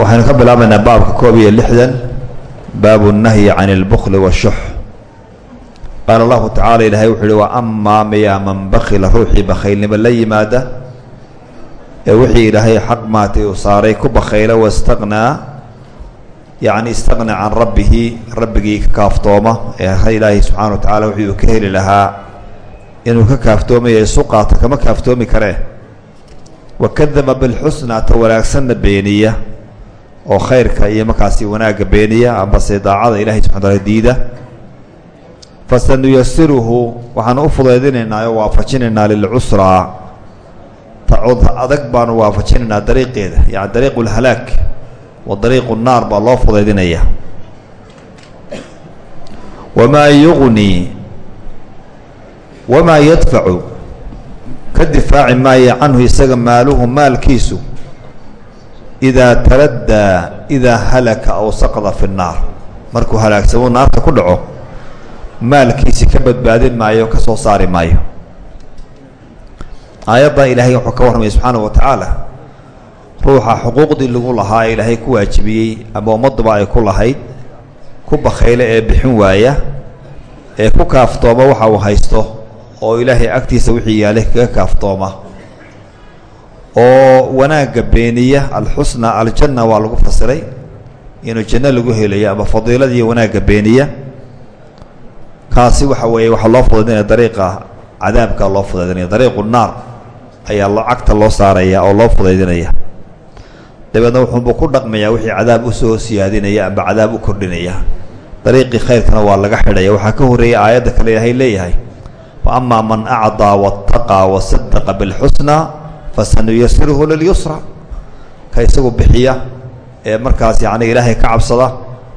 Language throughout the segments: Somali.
waxaynu ka bilaabaynaa baabka koob iyo lixdan baabu الnahyi can اlbkli wالshux qaala allahu tacala ilaahay wuxuu uhi wa amaa miyaa man bakila ruuxii bakhaylnimo la yimaada ee wixii ilaahay xaq maatay uu saaray ku bakhayla wastaqnaa yacni istaqna can rabbihi rabbigii ka kaaftooma ee ilaahay subxaana wa tacala wixii uu ka heli lahaa inuu ka kaaftoomayo isu qaato kama kaaftoomi karee wakadaba bilxusnaa ta wanaagsanna beeniya oo khayrka iyo markaasi wanaagga beeniya ambase daacada ilahay subxana taala diida. Fasanuyasiruhu waxaanu u fudaydinaynaa oo waafajinaynaa lilcusraa tacod adag baanu waafajinaynaa dariiqeeda yani dariiqu lhalaag wa dariiqu naar baa loo fudaydinayaa wamaa yugnii wamaa yadfacu ka difaaci maayo canhu isaga maaluhu maalkiisu idaa taraddaa idaa halaka aw saqda fi nnaar markuu halaagsamo naarta ku dhaco maalkiisi ka badbaadin maayo ka soo saari maayo. Aayaddan ilaahay wuxuu ka warramaya subxaanahu wa tacaala ruuxa xuquuqdii lagu lahaa ee ilaahay ku waajibiyey ama ummadduba ay ku lahayd ku bakhayle ee bixin waaya ee ku kaaftooma waxa uu haysto oo ilaahay agtiisa wixii yaalay kaga kaaftooma. Oo wanaagga beeniya alxusna aljanna waa lagu fasiray. Inuu janno lagu helayo ama fadiiladiiyo wanaagga beeniya. Kaasi waxa weeye waxaa loo fudaydinaya dariiqa cadaabka loo fudaydinaya dariiqu naar ayaa loo cagta loo saaraya oo loo fudaydinaya dabeedna wuxuunbuu ku dhaqmayaa wixii cadaab u soo siyaadinaya amba cadaab u kordhinaya. Dariiqii khayrkana waa laga xidhaya. Waxaa ka horreeyay aayadda kale ilaahay leeyahay fa amaa man acdaa waataqaa wasadaqa bilxusna fasanuyasiruhu lilyusra ka isagu bixiya ee markaas yacni ilaahay ka cabsada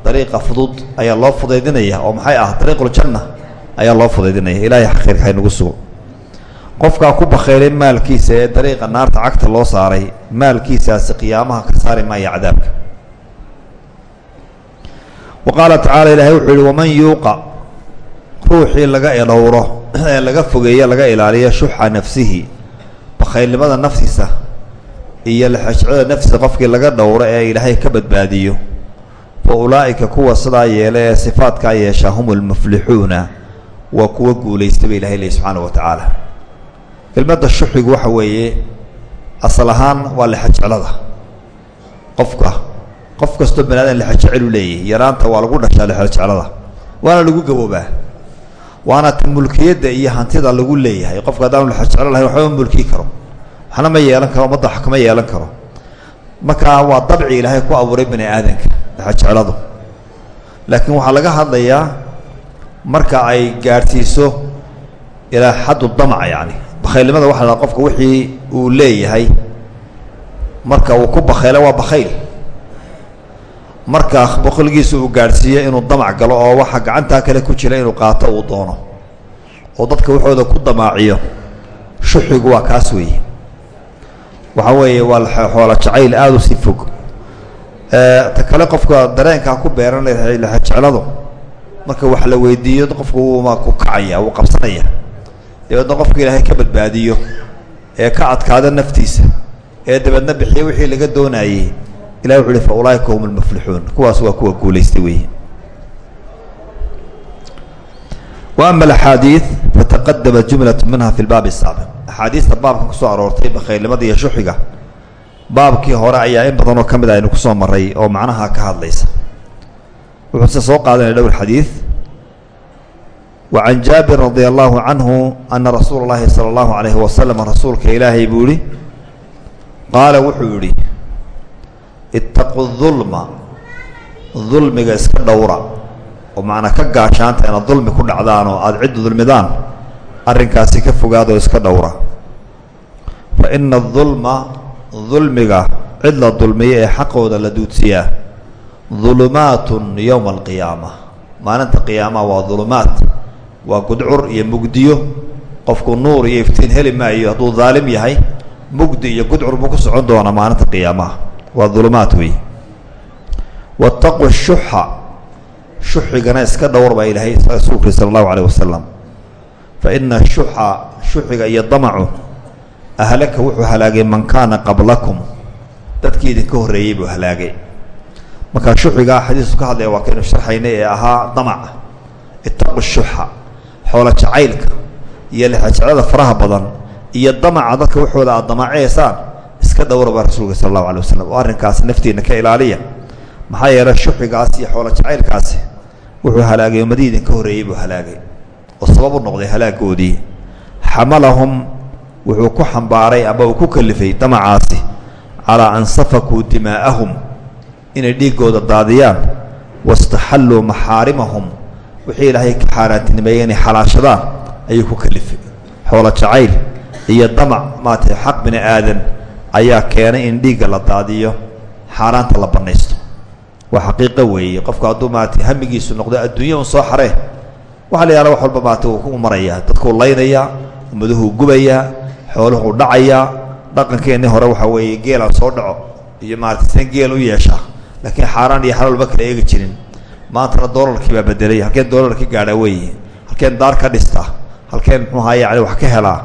dariiqa fudud ayaa loo fudaydinaya oo maxay ah dariiquljanna ayaa loo fudaydinaya ilaahay xaqiirka haynagu sugo. Qofkaa ku bakhaylay maalkiisa ee dariiqa naarta cagta loo saaray maalkiisaasi qiyaamaha ka saari maaya cadaabka. Wa qaala tacaala ilaahay wuxuu yihi waman yuuqa ruuxii laga elowro ee laga fogeeyo laga ilaaliyo shuxa nafsihi bakhaylnimada naftiisa iyo laxajcada naftiisa qofkii laga dhowro ee ilaahay ka badbaadiyo. Fa ulaa'ika kuwa sidaa yeela ee sifaadkaa yeesha hum lmuflixuuna waa kuwa guulaystay ba ilahay lehi subxaana wa tacaala. Kelmadda shuxigu waxa weeye asal ahaan waa lexajeclada qofka qof kastoo bani aadan lexajecelu leeyahy yaraanta waa lagu dhashaa lexajeclada waana lagu gaboobaa waana ta mulkiyadda iyo hantida lagu leeyahay. Qofka haddaanu lexajeclo lahayn waxba ma mulkii karo. Waxna ma yeelan karo ummadda wax kama yeelan karo. Markaa waa dabci ilaahay ku abuuray bani aadanka lexajecladu laakiin waxaa laga hadlayaa marka ay gaadhsiiso ilaa xaddu damac yacni bakhaylnimada waxa qofka wixii uu leeyahay marka uu ku bakhaylo waa bakhayl marka boqolgiisa uu gaadhsiiyo inuu damac galo oo waxa gacantaa kale ku jira inuu qaato uu doono. oo dadka waxooda ku damaaciyo. shuxigu waa kaas weeye. waxa weeye waa xoola jacayl aada u sii fog. ta kale qofka dareenkaa ku beeran lexajecladu marka wax la weydiiyo qofku wuuma ku kacaya wuu qabsanaya. dabeedna qofka ilaahay ka badbaadiyo. ee ka adkaada naftiisa. ee dabeedna bixiya wixii laga doonayey ilahi wuxu uhi fa ulaaika hum lmuflixuun kuwaas waa kuwa guulaystay weeye wa ama alaxaadiid fataqadama jumlatu minha fi lbaabi asaabiq axaadiista baabka kusoo aroortay bakhaylnimada iyo shuxiga baabkii hore ayaa in badanoo ka mid a aynu kusoo maray oo macnaha ka hadlaysa wuxuuse soo qaadanaya dhowr xadiid wa can jaabir radia allahu canhu ana rasuula اllahi salى اllahu alayhi wasalam rasuulka ilaahay buu yihi qaala wuxuu yidhi itaqu dulma dulmiga iska dhowra oo macnaa ka gaashaanta inaad dulmi ku dhacdaan oo aada ciddu dulmidaan arrinkaasi ka fogaadoo iska dhowra. Fa ina adulma dulmiga cid la dulmiyo ee xaqooda la duudsiyaa dulumaatun yowma alqiyaama maalinta qiyaamaha waa dulumaat waa gudcur iyo mugdiyo. Qofku nuur iyo iftiin heli maayo hadduu daalim yahay mugdi iyo gudcur buu ku socon doonaa maalinta qiyaamaha waa dulumaat wey wataqu shuxa shuxigana iska dhowr baa ilaahay rasuulkii sala allahu alayh wasalam fa ina shuxa shuxiga iyo damacu ahlaka wuxuu halaagay man kaana qablakum. Dadkii idinka horreeyey buu halaagay. Markaa shuxiga xadiisku ka hadlaya waa kaynu sharxaynay ee ahaa damac. Itaqu shuxa xoolo jacaylka iyo lexajeclada faraha badan iyo damaca dadka waxooda aad damaceysaan iska dhowra baa rasuulka sala allahu alay wasalam oo arrinkaas naftiinna ka ilaaliya. Maxaa yeelay shuxigaas iyo xoolo jacaylkaasi wuxuu halaagay ummadii idinka horreeyey buu halaagay. Oo sabab u noqday halaagoodii. Xamalahum wuxuu ku xambaaray ama uu ku kalifay damacaasi calaa an safakuu dimaa'ahum inay dhiiggooda daadiyaan. Wastaxalluu maxaarimahum wixii ilaahay ka xaaraantinimeeyey inay xalaashadaan ayuu ku kalifay. Xoolo jacayl iyo damac maatay xaq bini aadan ayaa keenay in dhiigga la daadiyo xaaraanta la bannaysto waa xaqiiqo weeye qofku hadduu maarata hamigiisu noqdo adduunya un soo xaree waxa la yihahda wax walba maarata ku marayaa dadkuu laynayaa ummaduhuu gubayaa xooluhuu dhacayaa dhaqankeennii hore waxaa weeye geelaan soo dhaco iyo maarata sen geel u yeeshaa laakiin xaaraan iyo xalal ba kala jirin. Maantana doolarkii baa bedelay halkeen doolarkii gaadhaa weeye halkeen daar ka dhista halkeen muxuu ahaa yani wax ka helaa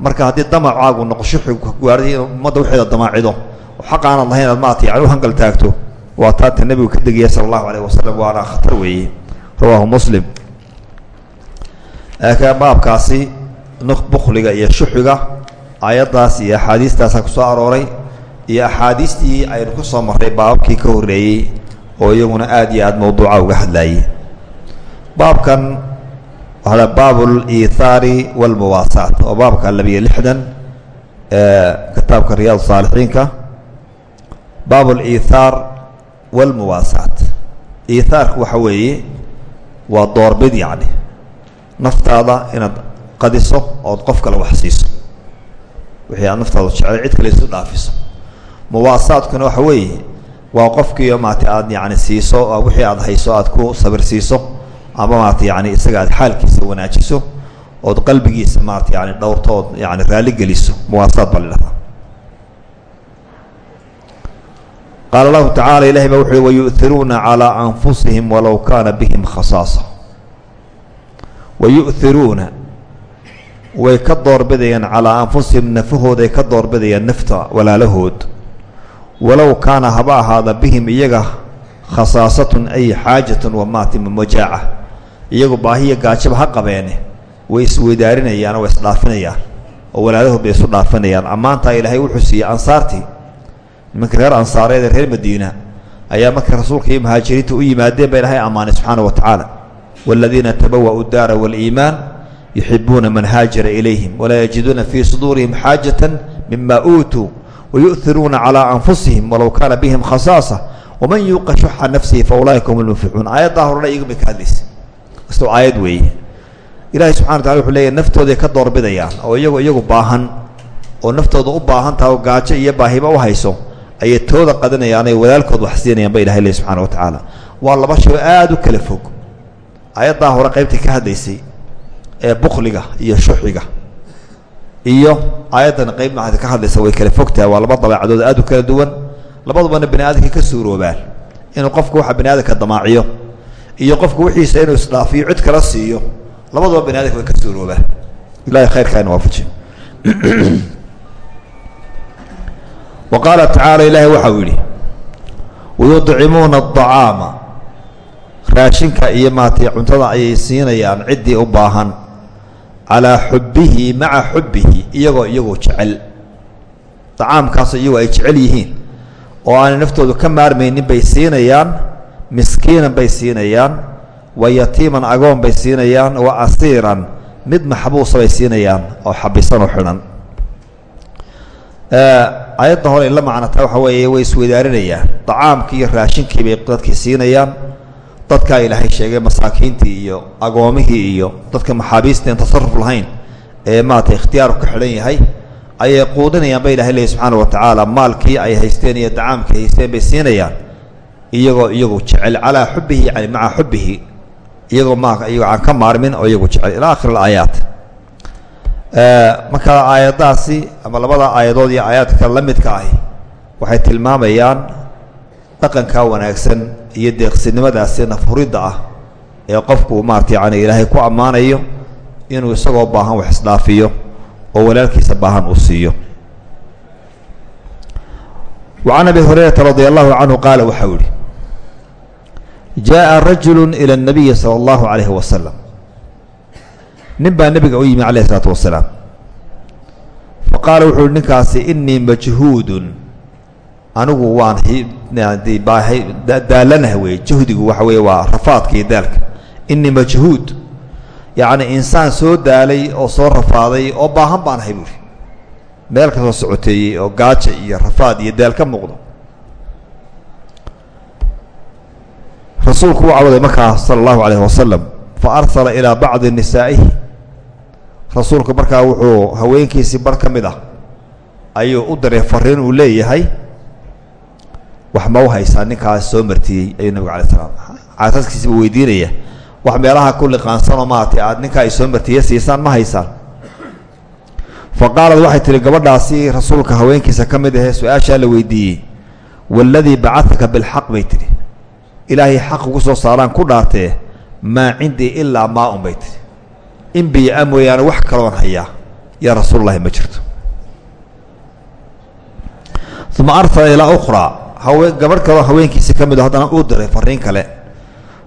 marka haddii damacaagu noqosho gaarday in ummadda waxeeda damaacido oo xaq aanad lahayn aad maarata yani u hangal taagto. Waa taanta nebigu ka degaya sala allahu alayh wasalam khatar weeye. Rawaahu muslim. Baabkaasi bukliga iyo shuxiga aayaddaas iyo axaadiistaasaa ku soo arooray iyo axaadiistii aynu ku soo marray baababkii ka horreeyey oo iyaguna aad iyo aad mawduuca uga hadlaayey baabkan baab liithaari walmuwaasaat oo baabka labiyo lixdan ee kitaabka riyaad saalixiinka baab liithaar walmuwaasaat iithaarku waxa weeye waa doorbid yacni naftaada inaad qadiso ood qof kale wax siiso wixii aad naftaada jeclay cid kale isu dhaafiso muwaasaadkuna waxa weeye waa qofkiio maarata aad yani siiso wixii aad hayso aad ku sabir siiso ama maarata yani isaga xaalkiisa wanaajiso ood qalbigiisa maarata yani dhowrto ood yani raalli geliso muwaasaad baa la dhahdaa qaala allahu tacala ilahay baa wuxu uhi anfusihim walow kaana bihim khasaasa. Wayu'iruuna way ka doorbidayaan calaa anfusihim nafahooday ka doorbidayaan nafta walaalahood. Walow kaana haba ahaada bihim iyaga khasaasatun ay xaajatun wamaatima majaaca iyagu baahiya gaajaba ha qabeene. Way isweydaarinayaan way isdhaafinayaan oo walaalahood isu dhaafinayaan. Ammaantaa ilaahay wuxuu siiyey ansaartii. Nimanka reer ansaareed ee reer madiina ayaa markay rasuulka iyo muhaajiriinta u yimaadeen ba ilaahay ammaanay subxaana wa tacaala. Waaladiina tabawa'u daara waaliimaan yuxibuuna man haajara ilayhim walaa yajiduuna fii suduurihim xaajatan mima uutuu wayu'iruuna calىa anfusihim walow kaana bihim khasaasa waman yuuqa shuxa nafsihi fa ulaaika hum lmuflixuun aayaddaa horena iyagu bay ka hadlaysa kastoo aayad weeye ilahay subxana wa tacala wuxuu leeyahy naftooday ka doorbidayaan oo iyagu iyagu baahan oo naftooda u baahan taha oo gaajo iyo baahiba u hayso ayay tooda qadinayaanay walaalkood wax siinayaan ba ilahay leey subxana wa tacaala waa laba shay oo aada u kala fog. Aayaddaa hore qaybtay ka hadlaysay ee bukliga iyo shuxiga iyo aayaddan qayb maxad ka hadlaysa way kala fogtahay. Waa laba dabeecadood aad u kala duwan. Labadubana bani aadamka ka suuroobaan inuu qofku waxa bani aadamka damaaciyo iyo qofku wixiisa inuu isdhaafiyo cid kala siiyo labaduba bani way ka suuroobaan ilahay khayrkaa ina waafajiyo wa qaala tacaala ilaahay waxau yidhi wayudcimuuna aطacaama raashinka iyo maatay cuntada ayay siinayaan ciddii u baahan calaa xubbihi maca xubbihi iyagoo iyagoo jecel. Dacaamkaasoo iyagoo ay jecel yihiin. Oo aanay naftoodu ka maarmaynin bay siinayaan miskiinan bay siinayaan wa yatiiman agoon bay siinayaan wa asiiran mid maxbuusa bay siinayaan oo xabisan oo xidhan aayadda hore in la macnata waxa weeye way isweydaarinayaan dacaamkii iyo raashinkii bay dadkii siinayaan. Dadkaa ilaahay sheegay masaakiintii iyo agoomihii iyo dadka maxaabiisteen tasaruf lahayn ee maarata ikhtiyaarku ka xidhan yahay ayay quudinayaan ba ilahay leeyahy subxaana wa tacaala maalkii ay haysteen iyo dacaamkii ay haysteen bay siinayaan iyagoo iyagu jecel calaa xubbihi yani maca xubbihi iyagoo ma iyagoo aan ka maarmin oo iyagu jecel ilaa akhir alaayaat. Marka aayaddaasi ama labada aayadood iyo aayaadka la midka ahi waxay tilmaamayaan dhaqankaa wanaagsan iyo deeqsinimadaasi nafhuridda ah ee qofku maarata yani ilaahay ku ammaanayo inuu isagoo baahan wax isdhaafiyo oo walaalkiisa baahan uu siiyo. Abi hurayrata radi allahu canhu qaala waxau yihi jaءa rajulu ilى الnabiyi salى اllahu عalayhi wasalam nin baa nebiga u yimi alayh الsalaatu wasalaam faqaala wuxuu uhi ninkaasi inii majhuudun anigu waan daalanaha wey jahdigu waxa wey waa rafaadka iyo daalka inii majhuud yacni insaan soo daalay oo soo rafaaday oo baahan baan ahay buuri meel ka soo socoteeyey oo gaaja iyo rafaad iyo daal ka muuqdo Rasuulku u cawday markaa sala allahu alayh wasalam fa arsala ilaa bacdi nisaa'ihi rasuulku markaa wuxuu haweenkiisii bar ka mid ah ayuu u diray fariin uu leeyahay wax ma u haysaa ninkaas soo martiyey ayuu nabigu alay slam caasaskiisiiba weydiinaya wax meelaha ku liqaansanoo maaragtay aad ninkaa ay martiye siisaan ma haysaan. Fa qaalad waxay tihi gabadhaasi rasuulka haweenkiisa ka mid ahee su'aashaa la weydiiyey waaladii bacadaka bilxaq bay tidhi ilaahay xaq ugu soo saaraan ku dhaartee maa cindii ilaa maa un bay tihi in biyo a mooyaane wax kaloon hayaa yaa rasuululahi ma jirto. Uma arsala ilaa ukhraa. Gabadh kaloo haweenkiisa ka mido haddana uu diray fariin kale.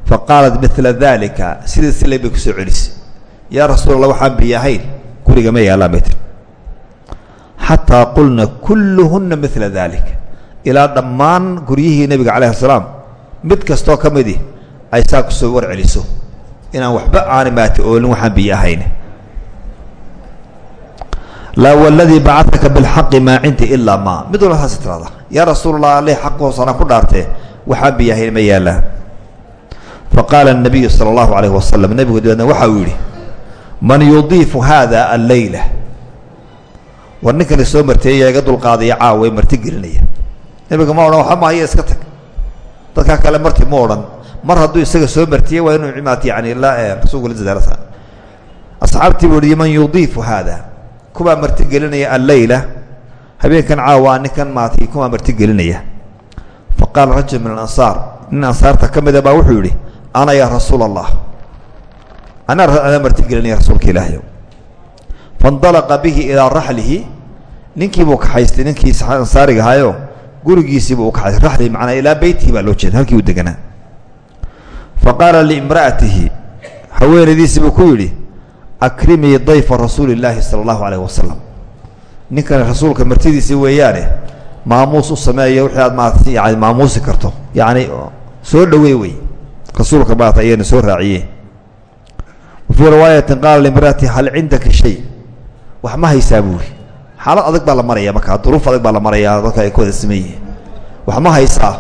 Fa qaalat midla daalika. Sidii sile bay ku soo celisay. Yaa rasuul allah waxaan biyo guriga ma yaallaan bay tiri xataa qulna kulluhunna midla daalik ilaa dhammaan guryihii nebiga calayhi asalaam mid kastoo ka midi ah, ay saa ku soo war celiso inaan waxba aani maati oolin waxaan biyo ahayn. Laa waladii bacaaka bilxaqi maa cindi ilaa maa. Mid walba saas tirada yaa rasuulallah aleh xaqoosana ku dhaartee waxaan biyo ahayn ma yaallaan faqaala nabiyu sala allahu calayhi wasalam nebigu dabeedna waxa uu yidhi man yudiifu haada alleyla war ninkan isoo marteeya iga dulqaadaya caaway marti gelinaya. Nebiga ma odhan waxba maayo iska tag dadkaa kale marti ma odhan. Mar hadduu isaga soo martiyey waa inuu cimaad yani rasuulku la dadaalasa asxaabtii buu yihi man yudiifu haada kuwaa marti gelinaya alleyla habeenkan caawa ninkan maatay kuwaa marti gelinaya. Faqaala rajul min alansaar nin ansaarta ka mida baa wuxuu yidhi ana yaa rasuula allah anaa marti gelinaya rasuulka ilaahay. Faindalaqa bihi ilaa raxlihi. Ninkiibuu kaxaystay ninkii ansaariga ahaayo gurigiisiibuu u kaxaystay raxlihi macnaa ilaa beytihi baa loo jeeda halkii uu deganaa. Fa qaala liimra'atihi haweenaydiisii buu ku yidhi akrimii dayfa rasuuli illaahi sala allahu alayh wasalam ninkani rasuulka martidiisii weeyaane maamuus u sameeya wixii aad maarata yani maamuusi karto. Yacni soo dhaweey wey. Rasuulka maarata ayayna soo raaciyeen wa fii riwaayatin qaala limraati hal cindaka shay? Wax ma haysaa buuri xaalad adag baa la maraya markaa duruuf adag baa la marayaa dadka ay ku wada siman yihiin. Wax ma haysaa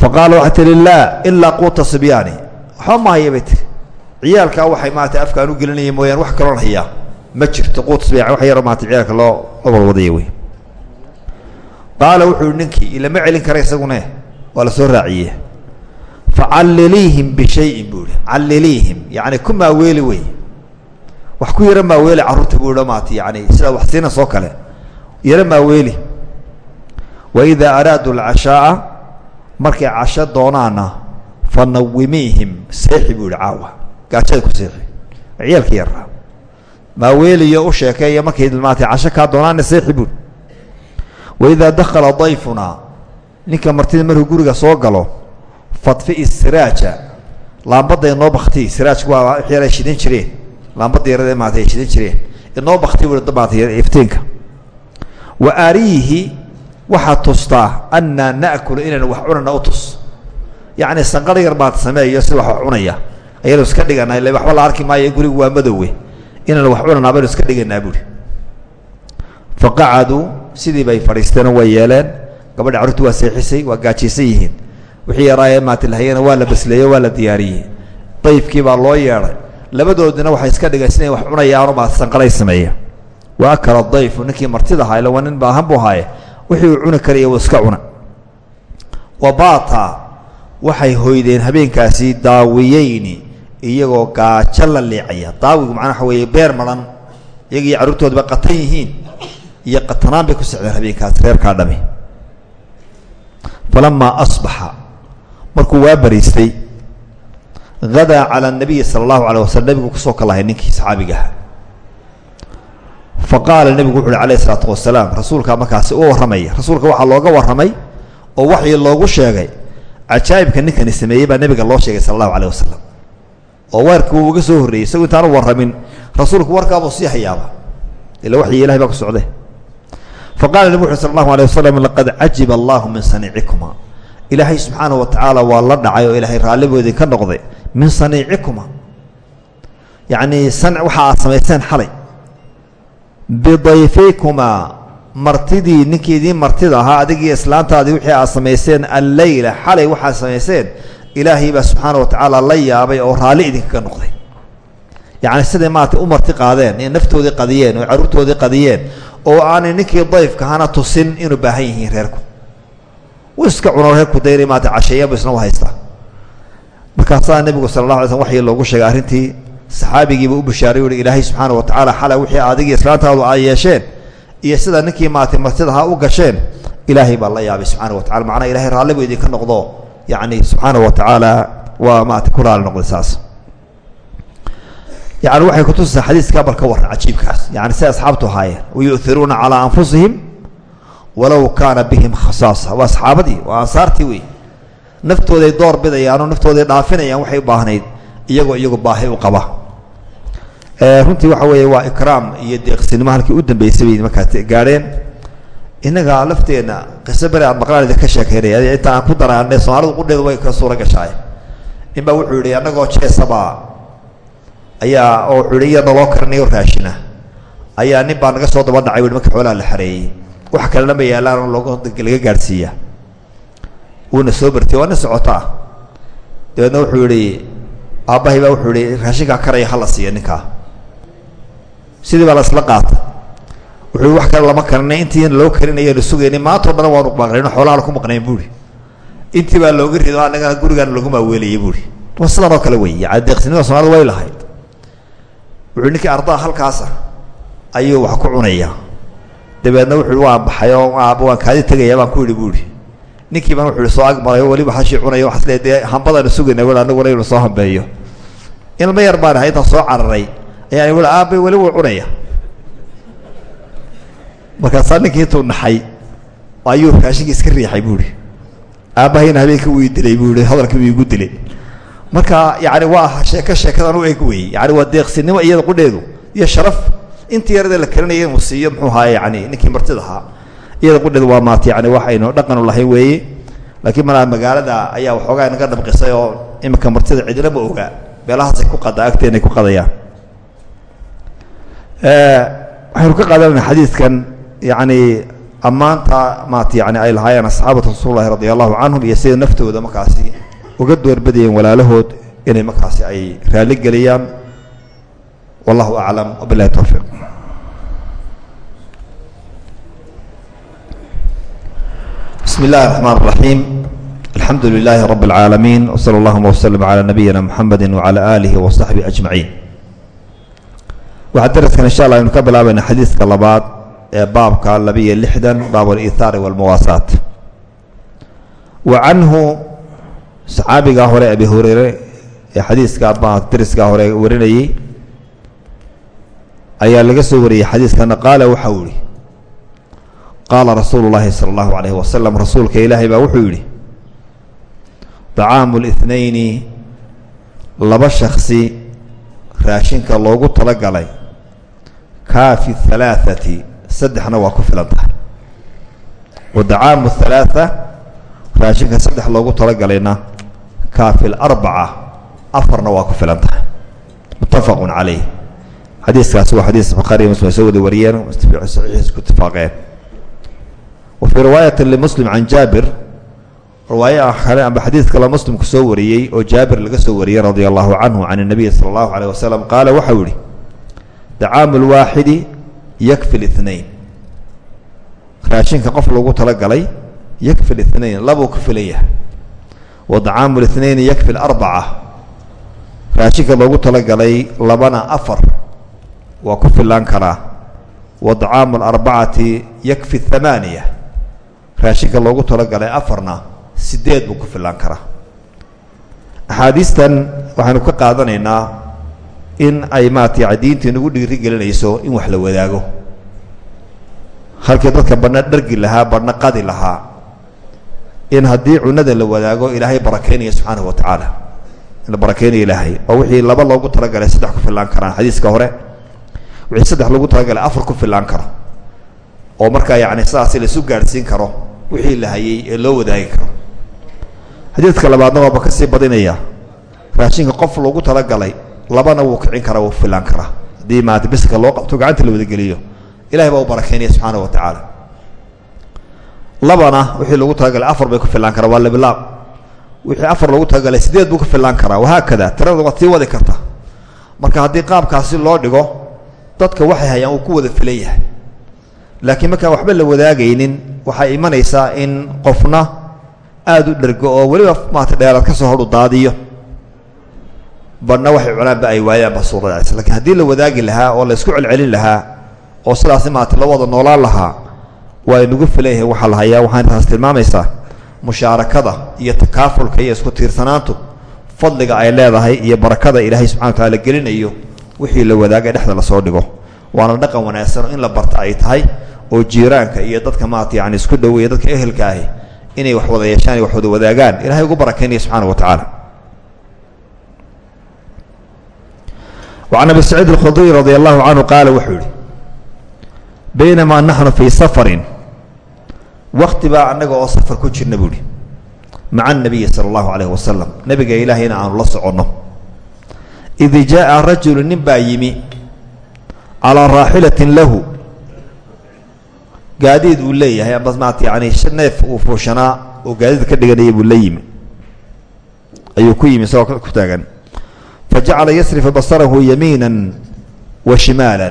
fa qaala waxay tihi laa ilaa quuta sibyaani. Waxba ma haya bay tiri ciyaalkaa waxay maarata afkaan u gelinaya mooyaane wax kaloon hayaa. Ma jirto quuta sibyaan wax yaro maarata ciyaalka loo loo walwadaya wey. Qaala wuxuu ninkii ilama celin kara isagune waa la soo raaciye facalliliihim bishayin buu ihi calliliihim yani ku maaweeli wey wax ku yaro maaweeli carruurta buu ihi maata yani sidaa wax siina soo kale. Yaro maaweeli. Wa idaa araaduu alcashaa'a markay casho doonaana fanawimiihim seexi buu yihi caawa. Gaajada ku seexi. Ciyaalka yaraa maaweeliyo u sheekeeya markay maata casho kaa doonaana seexi buui waidaa dakhala dayfunaa ninka martida markuu guriga soo galo fadfi siraaja. Laambadda inoo bakti siraajku waa wixii yar ay jireen laambadda yarada maata ay shidan jireen inoo bakti bu maata iftiinka wa aariyihi waxaad tustaa annaa na'kulu inaynu wax cunana u tus yacni yar baad sameeyo si wax cunaya ayaynu iska dhiganaa illa waxba la arki maayo gurigu waa madowe inaynu wax cunanaa baynu iska dhiganaa buuri faqacaduu sidii bay fadhiisteenoo way yeeleen gabadha carruurtu waa seexisay waa gaajaysan yihiin wixii yaraaye maatilhayana waa la basleeyo waa la diyaariyey dayfkii baa loo yeedhay labadoodina waxay iska dhigeen siday wax cunayaano maa sanqalay sameeya wa akala dayfu ninkii martida ahaa ila waa nin baahan buu wixii uu cuni karaya wuu iska cuna. Wa baata waxay hoydeen habeenkaasi daawiyeyni iyagoo gaajo la liicaya daawigu macnaa waxa weeye beer maran iyagii carruurtoodaba qatan yihiin iyo qatanaan bay ku socdeen habeenkaas reerkaa dhami falamaa asbaxa markuu waa bariistay hadaa cala anabiyi sala allahu alayh wasalam nebigu ku soo kalahay ninkii saxaabiga aha faqaala nebigu wuxu uhi alayh isalaatu wasalaam rasuulkaa markaasi u warramaya rasuulka waxaa looga warramay oo waxii loogu sheegay. Cajaa'ibka ninkani sameeyey baa nebiga loo sheegay sala allahu alayh wasalam oo weerkii uu uga soo horreeyey. Isagu intaanu warramin rasuulku warkaabuu sii hayaaba ila waxyi ilahay baa ku socde faqala nebigu wuxu sal allahu alay wasalam laqad cajiba allahu min saniicikuma ilaahay subxaana wa tacaala waa la dhacay oo ilaahay raalliboodii ka noqday min saniicikuma yacnii sanc waxa aad samayseen xalay. Bidayfaykumaa martidii ninkii idiin martida ahaa adigii islaantaadii wixii aad samayseen alleyla xalay waxaad samayseen ilaahay baa subxaana wa tacaala la yaabay oo raalli idinkaga noqday. Yacni siday maarata u marti qaadeen ee naftoodii qadiyeen oo carruurtoodii qadiyeen oo aanay ninkii dayfkahana tusin inuu baahan yihiin reerku. U iska cuno reerku dayna maarata casheeyabu isna u haystaa markaasaa nebigu sala allah alay slm waxii loogu sheegay arrintii saxaabigiiba u bishaaray uhi ilaahay subxaana wa tacaala xala wixii adigii islaantaadu ay yeesheen iyo sida ninkii maarata martidaha u gasheen ilaahay baa la yaabay subxaana wa tacala macnaa ilahay raallibu idinka noqdo yacni subxaana wa tacaala waa maarata ku raali noqday saas. Yani waxay kutusaysaa xadiiska bal ka warran cajiibkaas. Yani say asxaabtu ahaayeen wayu'iruuna calaa anfusihim walow kaana bihim khasaasa. Waa asxaabadii waa ansaartii wey naftooday door bidayaanoo naftooday dhaafinayaan waxay u baahnayd iyagoo iyagu baahi u qaba. Runtii waxa weeye waa ikraam iyo deeqsinimo halkii u dambeysay bay markaa gaadheen. Innaga lafteenna qiso beri aad maqlaan idinka sheekeynaya inta aan ku daraanay soomaalidu qudheedu way ka suura gashaay inbaa wuxuu yidhi annagoo jeesaba ayaa oo wuxuu yidhi iya naloo karinayo raashina. Ayaa nin baa naga soo daba dhacay ui marka xoolaha la xareeyey wax kalena ma yaalaan laga gaadhsiiya wuuna soo bartiyey waa nin socotaa. Dabeedna wuxuu yidhi aabbahay baa wuxuu yihi raashinkaa karaya hala siiya ninkaa. Sidii baa la isla qaata wuxuu yihi wax kale lama karinay intiina loo karinayanu sugaynay maantao dhan waanu maqnayno xoolahaan ku maqnayn buuhi intii baa looga rido annagana gurigaan laguma weelayay buuhi waa sidan oo kale wey yani deeqsinimada soomaalida way lahayd. Wuxuu ninkii ardaa halkaasa ayuu wax ku cunayaa. Dabeedna wuxuu yihi waan baxay oo aaba waan kaadi tegaya baan ku yidhi buuhi ninkii baan wuxuu ihi soo agmaray oo weliba hashii cunaya waxaas le dee hambadaanu sugayna wel anaguna inuu soo hambeeyo. Ilma yar baan ahay soo cararay ayaan weli aabay weli wuu cunaya. Markaasaa ninkii intuu naxay ayuu raashinkii iska riixay buuhi aabbahayna habeenkii wuu dilay buuhi hadalkii wuu igu dilay. Marka yani waa sheeko sheekadan u eg wey yani waa deeqsinimo iyada qudheedu iyo sharaf. Intii yarada la karinaya inuu muxuu ahaa yani ninkii martida ahaa iyada qudheedu waa maata yani wax aynu dhaqanu lahayn weeye laakiin malaa magaalada ayaa waxoogaa inaga dhamqisay oo iminka martida cidina ma oga beelahaasay ku qadaa agteenay ku qadayaan waxaynu ka qaadanayna xadiidkan yani ammaanta maata yani ay lahaayeen asxaabatu rasuul lahi radia allahu canhum iyo sida naftooda markaasi uga doorbadayeen walaalahood inay markaasi ay raali geliyaan. Wallahu aclam wabilahi towfiiq bismi اllahi الرحman الرaحيim alxamdu لilaahi rab العaalamiin wslى اllahuma wslm عalى nabiyina mxamedi وعalى alihi وصaxbihi أجmaعiin waxaa daraskan insha allah aynu ka bilaabayna xadiidka labaad ee baabka labiyo lixdan baab اliihaari wاlmuwaasaat wa canhu saxaabigaa hore abi hureyre ee xadiiska dariskaa hore warinayey ayaa laga soo wariyey xadiiskana qaala waxau yihi qaala rasuulu llaahi sala allahu calayhi wasalam rasuulka ilaahay baa wuxuu yidhi dacaamu lithnayni laba shaksi raashinka loogu talagalay kaafi halaathati saddexna waa ku filan tahay wa dacaamu halaatha raashinka saddex loogu talagalayna kaafi larbaca afarna waa ku filan tahay muttafaqun calayh xadiiskaasi waa xadiis bukhaariy muslim soo wada wariyeen saxiixiis ku itifaaqeen wa fii riwaayati limuslim can jaabir riwaaye kale amba xadiid kale muslimku soo wariyey oo jaabir laga soo wariyey radia allahu canhu can اnabiyi sala allahu alayh wasalam qaala waxau yihi dacaamu lwaaxidi yakfi اlاثnayn raashinka qof loogu talagalay yakfi اlاثnayn labuu ku filan yahay wa dacaamu اlاثnayni yakfi اlarbaca raashinka loogu talagalay labana afar waa ku filaan karaa wa dacaamu alarbacati yakfi hamaaniya raashinka loogu talagalay afarna sideed buu ku filaan karaa. Axaadiistan waxaynu ka qaadanaynaa in ay maarata diinta nagu dhiiri gelinayso in wax la wadaago. Halkii dadka badhna dhargi lahaa badhna qadi lahaa in haddii cunada la wadaago ilaahay barakeynaya subxaanahu wa tacaala. In la barakeynaya ilaahay. Oo wixii laba loogu talagalay saddex ku fillaan karaan. Xadiiska hore wixii saddex loogu talagalay afar ku fillaan karo oo markaa yacni sidaasi laisu gaadhsiin karo wixii la hayey ee loo wadaagi karo. Xadiidka labaadna waaba ka sii badinaya raashinka qof loogu talagalay labana wuu kicin karaa wuu fillaan karaa. Haddii maanta biska loo qabto gacanta la wadageliyo. Ilahay baa u barakeynaya subxaana wa tacaala. Labana wixii loogu talagalay afar bay ku fillaan karaa waa labilaab wixii afar loogu talagalay sideed buu ku fillaan karaa. Wahaakada tirada waad sii wadi karta. Marka haddii qaabkaasi loo dhigo dadka waxay hayaan uu ku wada filan yahay laakiin markaan waxba la wadaagaynin waxay imanaysaa in qofna aada u dhergo oo weliba maata dheeraad ka soo hodhu daadiyo. Badhna waxay cunaanba ay waayaanba suuradaas lakiin haddii la wadaagi lahaa oo la isku celcelin lahaa oo sidaasi maata la wada noolaan lahaa waa inugu filan yahay waxaa la hayaa. Taas tilmaamaysaa mushaarakada iyo takaafulka iyo isku tiirsanaantu fadliga ay leedahay iyo barakada ilaahay subxana wa gelinayo wixii la wadaagay dhexda la soo dhigo. Waana dhaqan wanaagsan oo in la barta ay tahay oo jiiraanka iyo dadka maat yani isku dhoweeya dadka ehelka ahi inay wax wada yeeshaan wax wada wadaagaan ilahay ugu barakaynaya subxaana wa tacaala. Can abi saciid alkhudri radi allahu canhu qaala wuxuu yihi baynamaa naxnu fii safarin wakti baa annaga oo safar ku jirna buu ihi maca anabiyi sala allahu calayh wasalam nebiga ilaahayna aanu la soconno. Id jaa'a rajulu nin baa yimi lahu gaadiid uu leeyahay amba maata yani neef uu fuushanaa oo gaadiid ka dhiganaya buu la ayuu ku yimi isagoo ku taagan. Fajacala yasrifu basarahu yamiina wa shimaala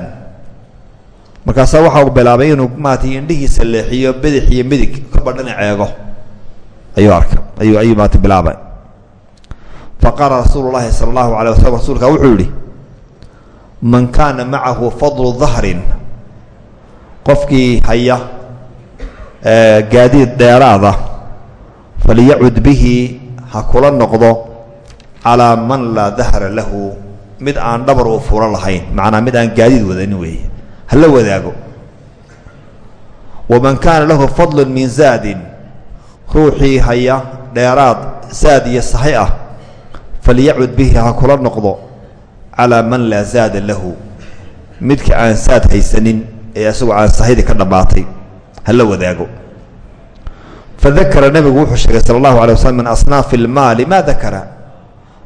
markaasaa waxa uu bilaabay inuu maarata indhihiisa leexiyo bidix iyo midig kaba dhinac eego ayuu arka ayuu ayuu maarata bilaabay. Faqaala rasuulu llaahi sala allahu rasuulka wuxuu yihi man kaana macahu fadlu dahrin qofkii haya gaadiid dheeraada falyacud bihi ha kula noqdo calaa man laa dahra lahu. Mid aan dhabar u fulo lahayn macnaa mid aan gaadiid wadanin weeye. Hala wadaago. Waman kaana lahu fadlu min zaadin ruuxii haya dheeraad zaad iyo sahay ah falyacud bihi ha kula noqdo calaa man laa zaada lahu. Midka aan saad haysanin ee isagoo aan sahaydi ka dhammaatay hala wadaago. Fadakara nebigu wuxuu sheegay sala allahu alay min asnaafi ilmaali maa dakara?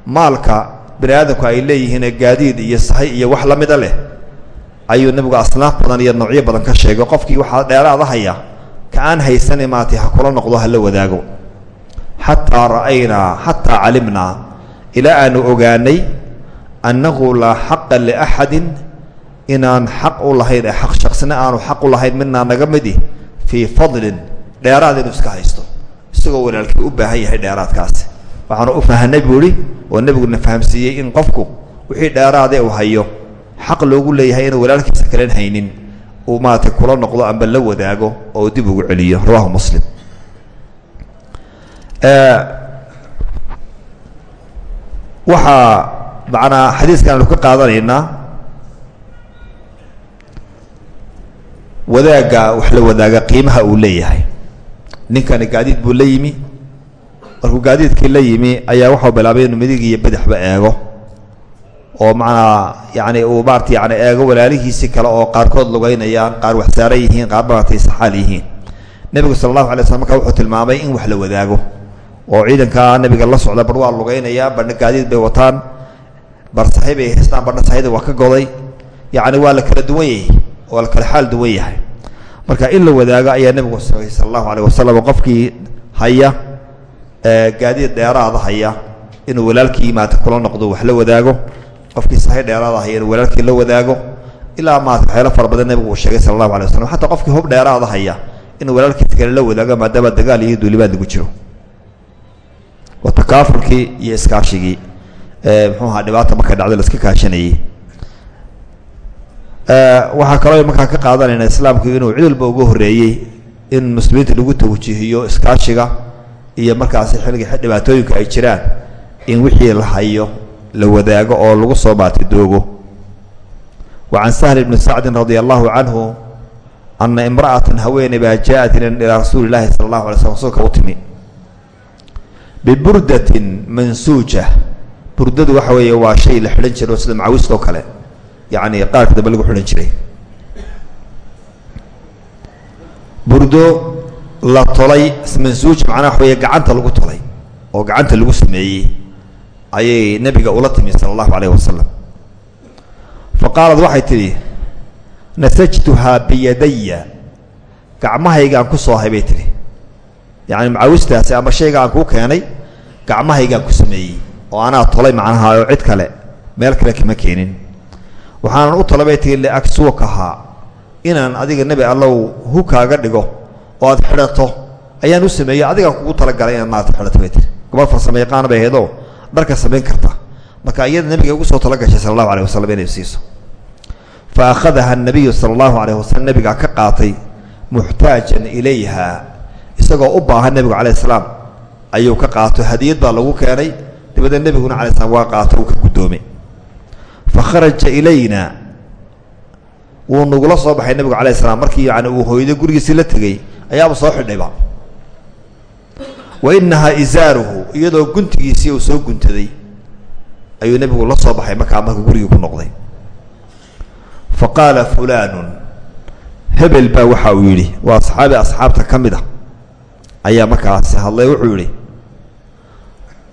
Maalka bani ay leeyihiinee gaadiid iyo sahay iyo wax la mida leh ayuu nebigu asnaaf badan iyo noocyo badan ka sheegay. Qofkii waxaa dheeraada haya ka aan haysani maatay ha kula noqdo hala wadaago. Xataa ra'aynaa xataa calimnaa ilaa aanu ogaanay annahu laa xaqa liaxadin inaan xaq u lahayn ee aq shaqsina aanu xaq u lahayn midnaa naga midi fii fadlin dheeraad inuu iska haysto. Isagoo walaalkii u baahan yahay dheeraadkaasi waxaanu u fahanay buu ihi oo nebiguna fahamsiiyey in qofku wixii dheeraade uu hayo xaq loogu leeyahay inuu walaalkiisa kalen haynin uu maarata kula noqdo amba la wadaago oo dib ugu celiyo. Rawaahu muslim. Waxaa macnaa xadiiskan aanu ka qaadanaynaa wadaagga wax la wadaaga qiimaha uu leeyahay. Ninkani gaadiid buu la yimi. Markuu gaadiidkii la yimi ayaa waxau bilaabay inuu midig iyo bidixba eego. Oo macnaa yani uu maarata yani eego walaalihiisii kale oo qaarkood lugeynayaan qaar wax saaran yihiin qaar maaragtay saxaal yihiin. Nebigu sala allahu alay slam markaa wuxuu tilmaamay in wax la wadaago. Oo ciidankaa nebiga la socda bar waa lugeynayaa barna gaadiid bay wataan. Bar sahay bay haystaan barna sahayda waa ka goday. Yacni waa la kala duwan waa la kala xaal duwan yahay. Marka in la wadaago ayaa nebigu sugay sala allahu alayh wasalam qofkii haya gaadiid dheeraada haya inuu walaalkii maata kula noqdo wax la wadaago. Qofkii sahay dheeraada haya inuu walaalkii la wadaago. Ilaa maata waxyaalo fara badan nebigu uu sheegay sala allahu alay waslam xataa qofkii hub dheeraada haya inuu walaalkiisa kale la wadaago maadaama dagaal iyo duulibaad lagu jiro. Waa takaafulkii iyo iskaashigii muxuu ahaa dhibaata markay dhacdo laiska kaashanayey waxaa kaloo markaa ka qaadanayna islaamku inuu cid walba uga in muslimiinta lagu tawjiihiyo iskaashiga iyo markaasi xilliga dhibaatooyinka ay jiraan in wixii la hayo la wadaago oo lagu soo baatidoogo wa can sahl bni sacdin radia allahu canhu ana imra'atan haweeney baa jaa-at ilaa rasuuli llaahi sala allahu alay slm rasuulka u timi. Biburdatin mansuuja burdadu waxa weeye yacni qaarka dambe lagu xidhan jiray. Burdo la tolay mansuuj macnaha waxa weeye gacanta lagu tolay oo gacanta lagu sameeyey ayay nebiga ula timi sala allahu calayh wasalam waxay tidhi nasajtuhaa biyadaya gacmahaygaan ku soo hay bay tidhi. Yacni macawistaasi ama shayga aan kuu keenay gacmahaygaan ku sameeyey oo anaa tolay macnaha oo cid kale meel kale kama keenin waxaanan u tolay bay tihi liagsuukahaa inaan adiga nebi allow hukaaga dhigo oo aad xidhato ayaan u sameeyey adigaan kugu talagalay inaad maarata xidhato bay tihi gobol farsamo yaqaana bay ahaydoo dharka samayn karta. Marka iyada nebiga ugu soo talagashay sala allahu wasalam inay siiso. Fa akhadaha anabiyu sala allahu alayh wasalam nebigaa ka qaatay muxtaajan ilayha isagoo u baahan nebigu calayh salaam. Ayuu ka qaato hadiyad baa lagu keenay. Dabadeed nebiguna alay slam waa qaato uu ka guddoomay fa kharaja ilayna wuu nagula soo baxay nebigu calayh salaam. Markii yani uu hooyday gurigiisii la tegey ayaaba soo xidhayba wa inahaa izaaruhu iyadoo guntigiisii uu soo guntaday ayuu nebigu la soo baxay markaa marka gurigii ku noqday. Fa qaala hebel baa waxa uu yidhi waa asxaabi asxaabta ka mid a ayaa markaasi hadlay wuxuu yidhi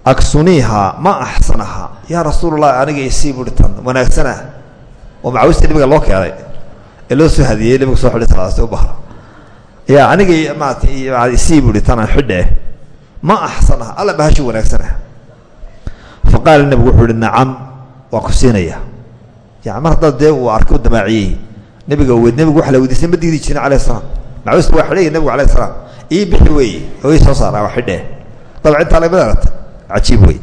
aksuniihaa ma axsanaha yaa rasuulullahi aniga isii buhi tan wanaagsanah oo macawistii nabiga loo keenay. Ee loo soo hadiyey nabiga soo xidhay salaasi u baha ya aniga maarata isii buhi tanaan xidhe. Ma axsanaha alla bahashi wanaagsanah fa nebigu wuxuu yihi nacam waa ku siinaya. Yani mar haddaad dee uu arkay u damaaciyey nebiga weyd nebigu waxa la weydiisay ma diidi jirin alayh salaam. Macawista waa xidhaya nebigu alayh salaam. Ii bixi weeye oo ii soo saara waa xidhe. Dabc intaa la mid cajiib wey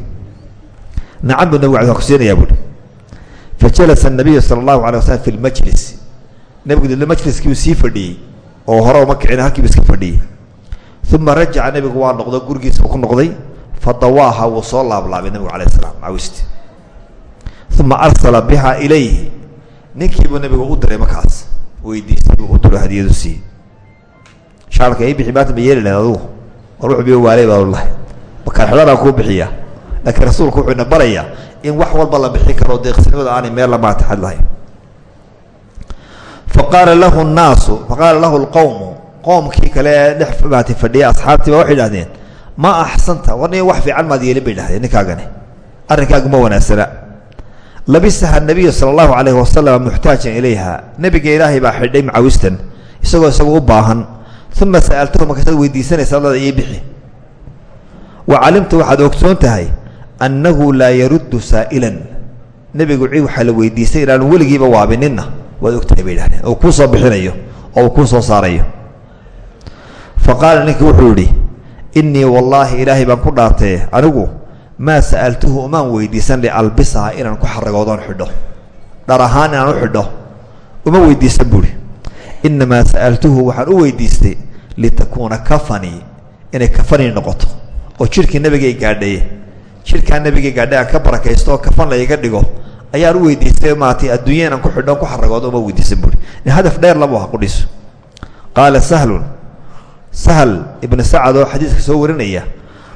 nacam buu nebigu waa ku siinayaa buuhi fajalasa anabiyu sala allahu alay wasalam fi lmajlis nebigu didle majliskii uu sii fadhiyey oo hore uma kicin halkiibu iska fadhiyey uma rajaca nebigu waa noqdo gurigiisa ku noqday fadawaaha wuu soo laablaabay nebigu alayh salaam macawisti uma arsala biha ilayhi ninkiibuu nebigu u diray markaas weydiistay buu u diro hadiyadu siiyey shaarka ii bixi maanta ma yeeli lahayd adugu war wuxuu biyo waalay baa lahay markaa xidhanaa kuu bixiya laakiin rasuulku wuxuu ina barayaa in wax walba la bixin karo deeqsinimada aanay meel lamaataxad lahayn. Faqaala lahu nnaasu faqaala lahu lqowmu qoomkii kale ee dhex maata fadhiya asxaabtii ba waxay ma axsanta war wax fiican maad yeelin bay idhahdeen ninkaagani. Arrinkaagu ma wanaagsana. Labisaha nabiyu sala allahu calayhi wasalam muxtaajan ilayha nebiga ilaahay baa xidhay macawistan isagoo isagu u baahan. Uma sa'altahu markaasaad weydiisanaysa lada ii bixi wa calimta waxaad ogsoon tahay annahu laa yaruddu saa'ilan. Nebigu cid waxaa la weydiistay inaanu weligiiba waabininna. Waad ogtahay bay idhahdeen. Oo kuu soo bixinayo oo uu kuu soo saarayo. Fa qaala ninkii wuxuu yidhi innii wallaahi ilaahay baan ku dhaartee anigu maa sa'altuhu umaan weydiisan lialbisaha inaan ku xaragoodoon xidho. Dhar ahaan inaan u xidho. Uma weydiisan buuhi innamaa sa'altuhu waxaan u weydiistay litakuuna kafanii inay kafanii noqoto oo jidhkii nebigay gaadhaye jidhkaa nebigay gaadhay aan ka barakaysto oo kafan layga dhigo ayaan u weydiistay maartay adduunya inaan ku xidho ku xaragoodo uma weydiisan buuhi hadaf dheer labu ha qudhiso qaala sahlun sahl ibnu sacad oo xadiiska soo warinaya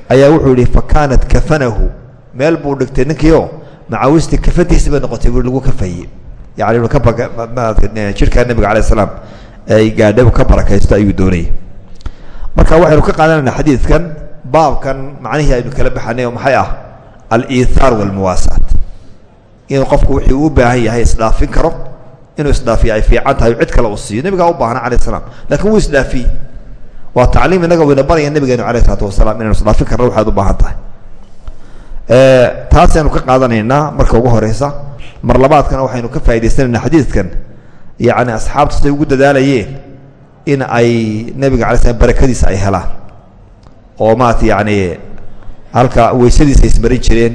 ayaa wuxuu yihi fa kafanahu. Meel buu dhigtay ninkiio macawistii kafantiisi bay noqotay bui lagu kafaye yani inu kajidhkaa nebiga alayh salaam ay gaadha ka barakaysto ayuu doonayay marka waxaynu ka qaadanayna xadiidkan baabkan macnihii aynu kala baxanay oo maxay ah? Aliithaar walmuwaasaat. Inuu qofku wixii uu baahan yahay isdhaafin karo inuu isdhaafiyo ay fiican tahay cid kale uu siiyo. Nebigaa u baahna alayh salaam. Lakin wuu isdhaafiyey waa tacliim inaga wayna baraya nabigeenu alayh isalaatu wasalaam inaynu isdhaafin karno waxaad u baahan tahay. Taasaynu ka qaadanaynaa marka ugu horeysa. Mar labaadkana waxaynu ka faa'idaysanaynaa xadiidkan. Yacni asxaabtu siday ugu dadaalayeen in ay nebiga alay slam barakadiisa ay helaan oo maarata yacni halka weysadiisa ismarin jireen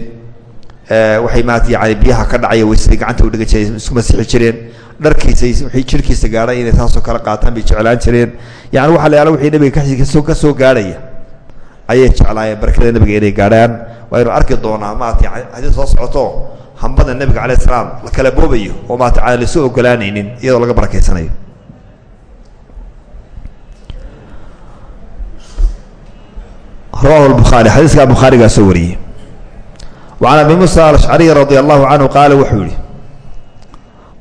waxay maarata yani biyaha ka dhacaya weysadii gacanta u dhigan isku masixi jireen dharkiisa wixii jirkiisa gaadhay inay taasoo kale qaataan bay jeclaan jireen. Yani waxa la wixii nebiga ka soo ka soo gaadhaya ayay jeclaayeen barakada nebiga inay gaadhaan. Waynu arki doonaa maarata haddii soo socoto hambada nebiga calayh salaam la kala boobayo oo maarata aan lasu ogolaanaynin iyadoo laga barakaysanayo rawahu lbukhaari xadiiskaa bukhaarigaa soo wariyey. Wa can abi muusa alashcariy radia allahu canhu qaala wuxuu yihi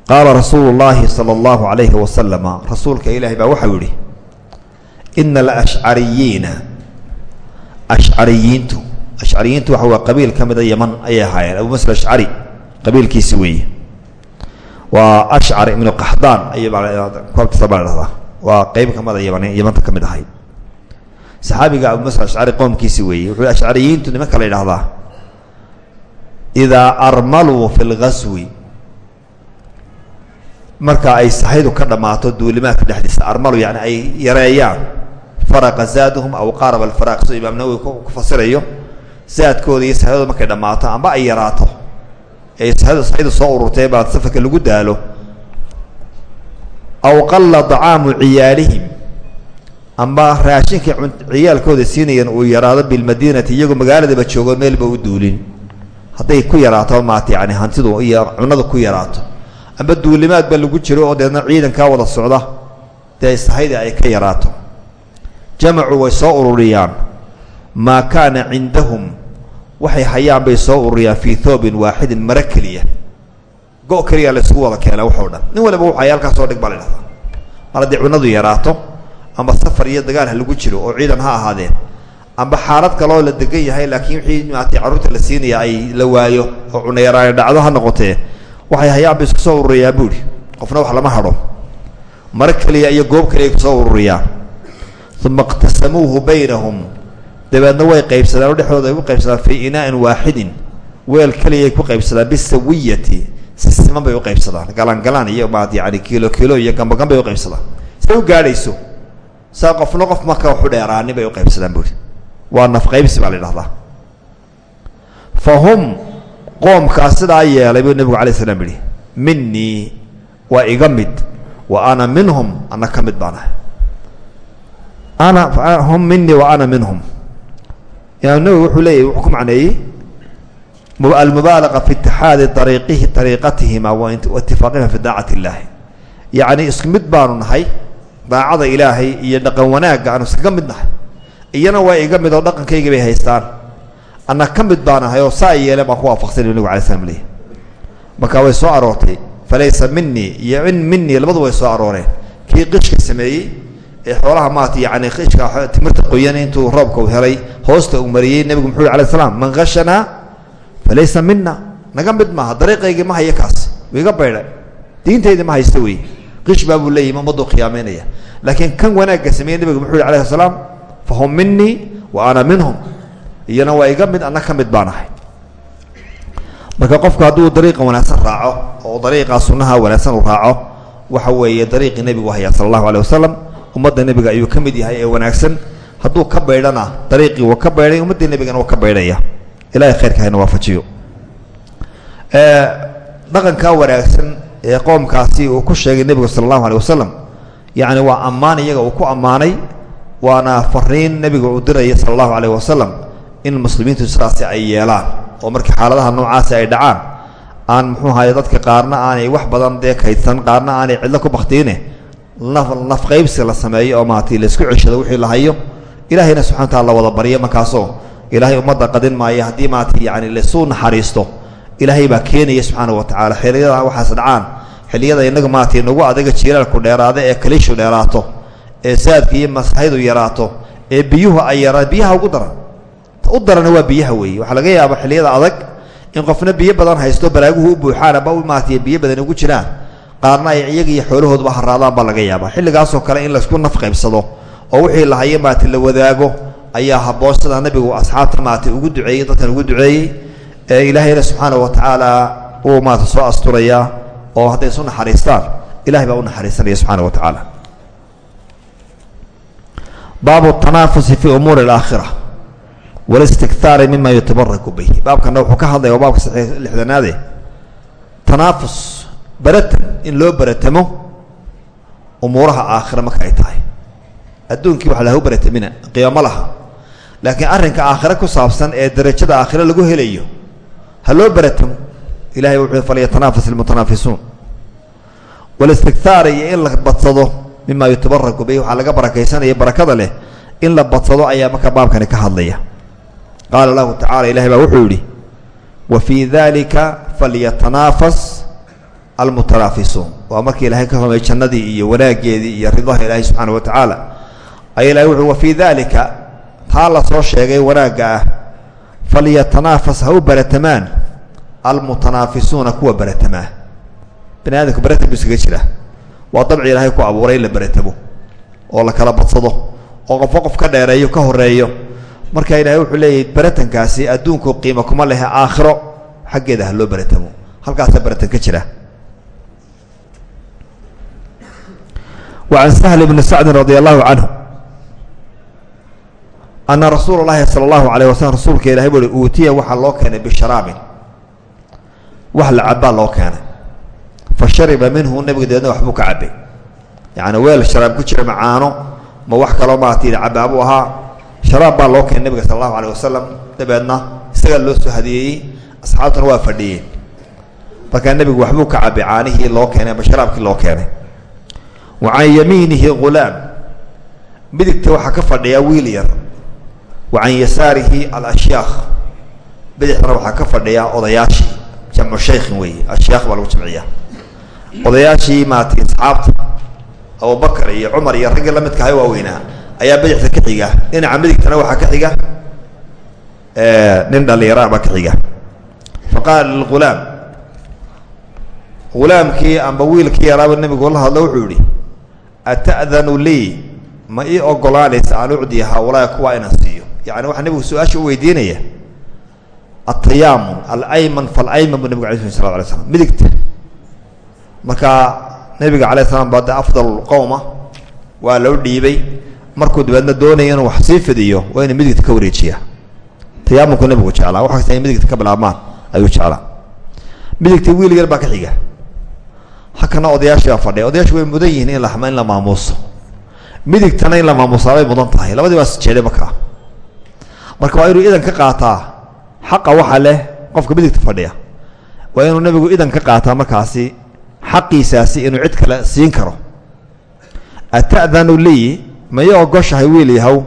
qaala rasuulu llaahi sala allahu calayhi wasalama rasuulka ilaahay baa waxau yihi ina alashcariyiina ashcariyiintu ashcariyiintu waxa waa qabiil ka mida yaman ayay ahaayeen abu musa ashcari qabiilkiisi weeye. Waa ashcar ibnu qaxdaan ayabta baa dhahdaa waa qeyb kamida yaman yamanta ka mid ahayd saxaabiga abu musa ashcari qoomkiisi weeye. Wuxuu ashcariyiintu nimanka la yidhaahdaa? Idaa armaluu fi lgaswi marka ay sahaydu ka dhammaato duulimaadka dhexdiisa armalu yani ay yareeyaan. Faraqa zaaduhum aw qaaraba alfaraq sidoo imaam nawowi ku fasirayo. Zaadkooda iyo sahayadooda markay amba ay yaraato. Ee sahaydu soo ururtay baa safarka lagu daalo. Aw qalla dacaamu ciyaalihim amba raashinkii ciyaalkooda siinayeen uu yaraado bilmadiinati iyagoo magaaladaba joogo meelba u duulin. Hadday ku yaraato maata yani hantidu iyo cunadu ku yaraato. Amba duulimaadba lagu jiro oo deedna ciidankaa wada socda. Dee sahaydi ay ka yaraato. Jamacuu way soo ururiyaan. Maa kaana cindahum. Waxay hayaan bay soo ururiyaan fii thoobin waaxidin maro keliya. Go keliya la isugu wada keena waxoo dhan. Nin waliba wuxu haya halkaa soo dhig baa la dhahdaa cunadu yaraato amba safar iyo dagaal lagu jiro oo ciidan ha ahaadeen amba xaalad kaloo la degan yahay laakiin wixii maatay carruurta la siinaya ay la waayo oo cuna yaraani dhacdo ha noqotee waxay hayaan bay isku soo ururiyaan buuhi qofna wax lama hadho. Maro keliya iyo goob keliya ku soo ururiyaan. Uma iqtasamuuhu baynahum. Dabeedna way qaybsadaan oo dhexdooda ay u qaybsadaan fii inaa'in waaxidin weel keliyay ku qaybsadaan bisawiyati. Si siman bay u qaybsadaan. Galangalaan iyo maad yani kiilo kiilo iyo gambagan bay u qaybsadaan. Say u gaadhayso saa qofna qof marka waxu dheeraanin bay u qaybsadaan buuhi waa naf qaybsi baa la idhahdaa fa hum sidaa yeelay buu nebigu alay slam yihi minii waa iga mid wa ana minhum ana ka mid baan ahay. Ana hum minii wa ana minhum. Imaam nawowi wuxuu leeyahy wuxuu ku macneeyey almubaalaqa fi itixaadi ariiqihi ariiqatihima wa itifaaqihima fi daacati illaahi. Yacni isku mid baanu nahay daacada ilaahay iyo dhaqan wanaagga aanu iskaga mid nahay. Iyana waa iga mid oo dhaqankaygii bay haystaan. Ana ka mid oo saa yeele baan ku waafaqsanay nabigu alay slam marka way soo aroortay falaysa minii iyo in labadu way soo arooreen. Kii qishka sameeyey ee xoolaha maata yani qishka timirta qoyan intuu roobka u helay hoosta uu mariyey nebigu muxuu alay slam man hashanaa falaysa mina naga mid maaha dariiqaygii ma haya kaas. Iga baydhay. Diintaydii ma haysta wey qish baa buu leeyahy ummaduu khiyaameynaya. Laakiin kan wanaagga sameeyey nebigu muxuu yhi alayh salaam fahum minii wa ana minhum. Iyana waa iga mid ana ka mid baan ahay. Marka qofku hadduu dariiqa wanaagsan raaco oo dariiqaa sunnaha wanaagsan uu raaco waxa weeye dariiqii nebigu hayaa sala allahu aleh wasalam ummadda nebiga ayuu ka mid yahay ee wanaagsan. Hadduu ka baydhana dariiqii wuu ka baydhay ummaddii nebigana wuu ka baydhaya. Ilahay khayrka hayna waafajiyo. Dhaqankaa wanaagsan ee qoomkaasi uu ku sheegay nebigu sala allahu aleh wasalam yacni waa ammaan iyaga uu ku ammaanay waana fariin nebiga uu diraya sala allahu aleyh wasalam in muslimiintu sidaasi ay yeelaan oo markii xaaladaha noocaasi ay dhacaan. Aan muxuu ahaye dadka qaarna aanay wax badan dee kaydsan qaarna aanay cidlo ku baktiine naf nafqaybsi la sameeyo oo maaragtay la isku ceshado wixii la hayo. Ilaahayna subxana wataala la wada baryo markaasoo ilaahay ummadda qadin maayo haddii maaragtay yani laisuu naxariisto. Ilaahay baa keenaya subxaana wa tacaala xilliyada waxaas dhacaan xilliyada inaga maaragtay nagu adaga jiilaalku dheeraada ee kaliishu dheeraato ee saadka iyo masahaydu yaraato ee biyuhu ay yaraa biyaha ugu daran. U darana waa biyaha weeye. Waxaa laga yaaba xilliyada adag in qofna biyo badan haysto baraaguhu u buuxaan aba maaragtay biyo badan ugu jiraan. Qaarna ay iyaga iyo xoolahooduba haraadaan baa laga yaabaa. Xilligaasoo kale in laysku naf qaybsado oo wixii la hayo maaragtay la wadaago ayaa habboon. Sidaa nabigu asxaabta maaragtay ugu duceeyey dadkan ugu duceeyey ee ilaahayna subxaana wa tacaala uu maarata soo asturayaa oo hadday isu naxariistaan ilahay baa u naxariisanaya subxaana wa tacaala. Baabu tanaafusi fi umuuri alaakhira walistikhaari mima yutabaraku bihi. Baabkana wuxuu ka hadlaya waa baabka saxiix lixdanaade tanaafus baratan in loo baratamo umuuraha aakhira marka ay tahay. Adduunkii waxa lahu baratamina qiyaamo laha. Laakiin arrinka aakhire ku saabsan ee darajada aakhire lagu helayo ha loo baratamo ilahay wuxuu falyatanafas ilmutanaafisuun walistikhaari iyo in la badsado mima yutabaraku bihi waxaa laga barakaysanaya barakada leh in la badsado ayaa marka baabkani ka hadlaya qaala lahu tacala ilahay baa wuxuu yidhi wa fii dalika falyatanaafas almutanaafisuun waa markii ilahay ka ramay jannadii iyo wanaaggeedii iyo ridaha ilaahay subxaana wa tacaala ay ilahay wuxuu wa fii daalika taa baniaadamka barata buu iskaga jiraa. Waa dabci ilaahay ku abuuray in la baratabo oo la kala badsado oo qofka qof ka dheereeyo ka horeeyo. Marka ilaahay wuxuu leeyahy baratankaasi adduunku qiima kuma lehe aakhiro xaggeeda ha loo baratamo. Halkaasaa baratan ka jira. Wacan sahl bni sacdin radia allahu canhu anna rasuula llaahi sala allahu alayh waslm rasuulka ilahay buu uhi uutiya waxaa loo keenay bisharaabin wax la cabaa loo keenay fa shariba minhu nebiga dabeedna waxbuu ka cabay. Yacni weel sharaab ku jira macaano ma wax kaloo maarata cabaabuu ahaa. Sharaab baa loo keenay nebiga sala allahu alayh wasalam dabeedna isagaa loo soo hadiyeeyey asxaabtuna waa fadhiyeen. Markaa nebigu waxbuu ka cabay caanihii loo keenay ama sharaabkii loo keenay. Wa can yamiinihi ghulaam midigta waxaa ka fadhiya wiil yar. Wa can yasaarihi alashyaakh bidixdana waxaa ka fadhiya odayaashii jamcu shaykhin weeye ashyaakh baa lagu jamciyaa odayaashii maarata asxaabta abubakar iyo cumar iyo raggii la midka ahay waaweynaa ayaa bidixda ka xiga. Dhinaca midigtana waxaa ka xiga nin dhallinyara baa ka xiga. Fa qaala lilghulaam ghulaamkii amba wiilkii yaraaba nebigu la wuxuu yihi ata'danu lii ma ii ogolaanaysa an ucdiya haaulaai kuwaa inaan siiyo? Yani waxaa nebigu su'aasha weydiinaya atayaamun alayman falayman buu nebigu alay sl sla alay slam midigta markaa nebiga alay slam baa afdal qowma waa loo dhiibay. Markuu dabeedna doonaya inuu wax sii fidiyo waa inuu midigta ka wareejiya tayaamunku nebigu jeclaa wax kasta ay midigta ka bilaabmaan ayuu jeclaa. Midigta wiil yar baa ka xiga. Hakana odayaashii baa fadhiya odayaashu way mudan yihiin in la in la maamuuso. Midigtana in la maamuusaabay mudan tahay. Labadii baa jeeday markaa marka waa inuu idan ka qaataa xaqa waxa leh qofka midigta fadhiya. Waa inuu nebigu idan ka qaataa markaasi xaqiisaasi inuu cid kale siin karo. Ata'danu lii ma ii ogoshahay wiil yahow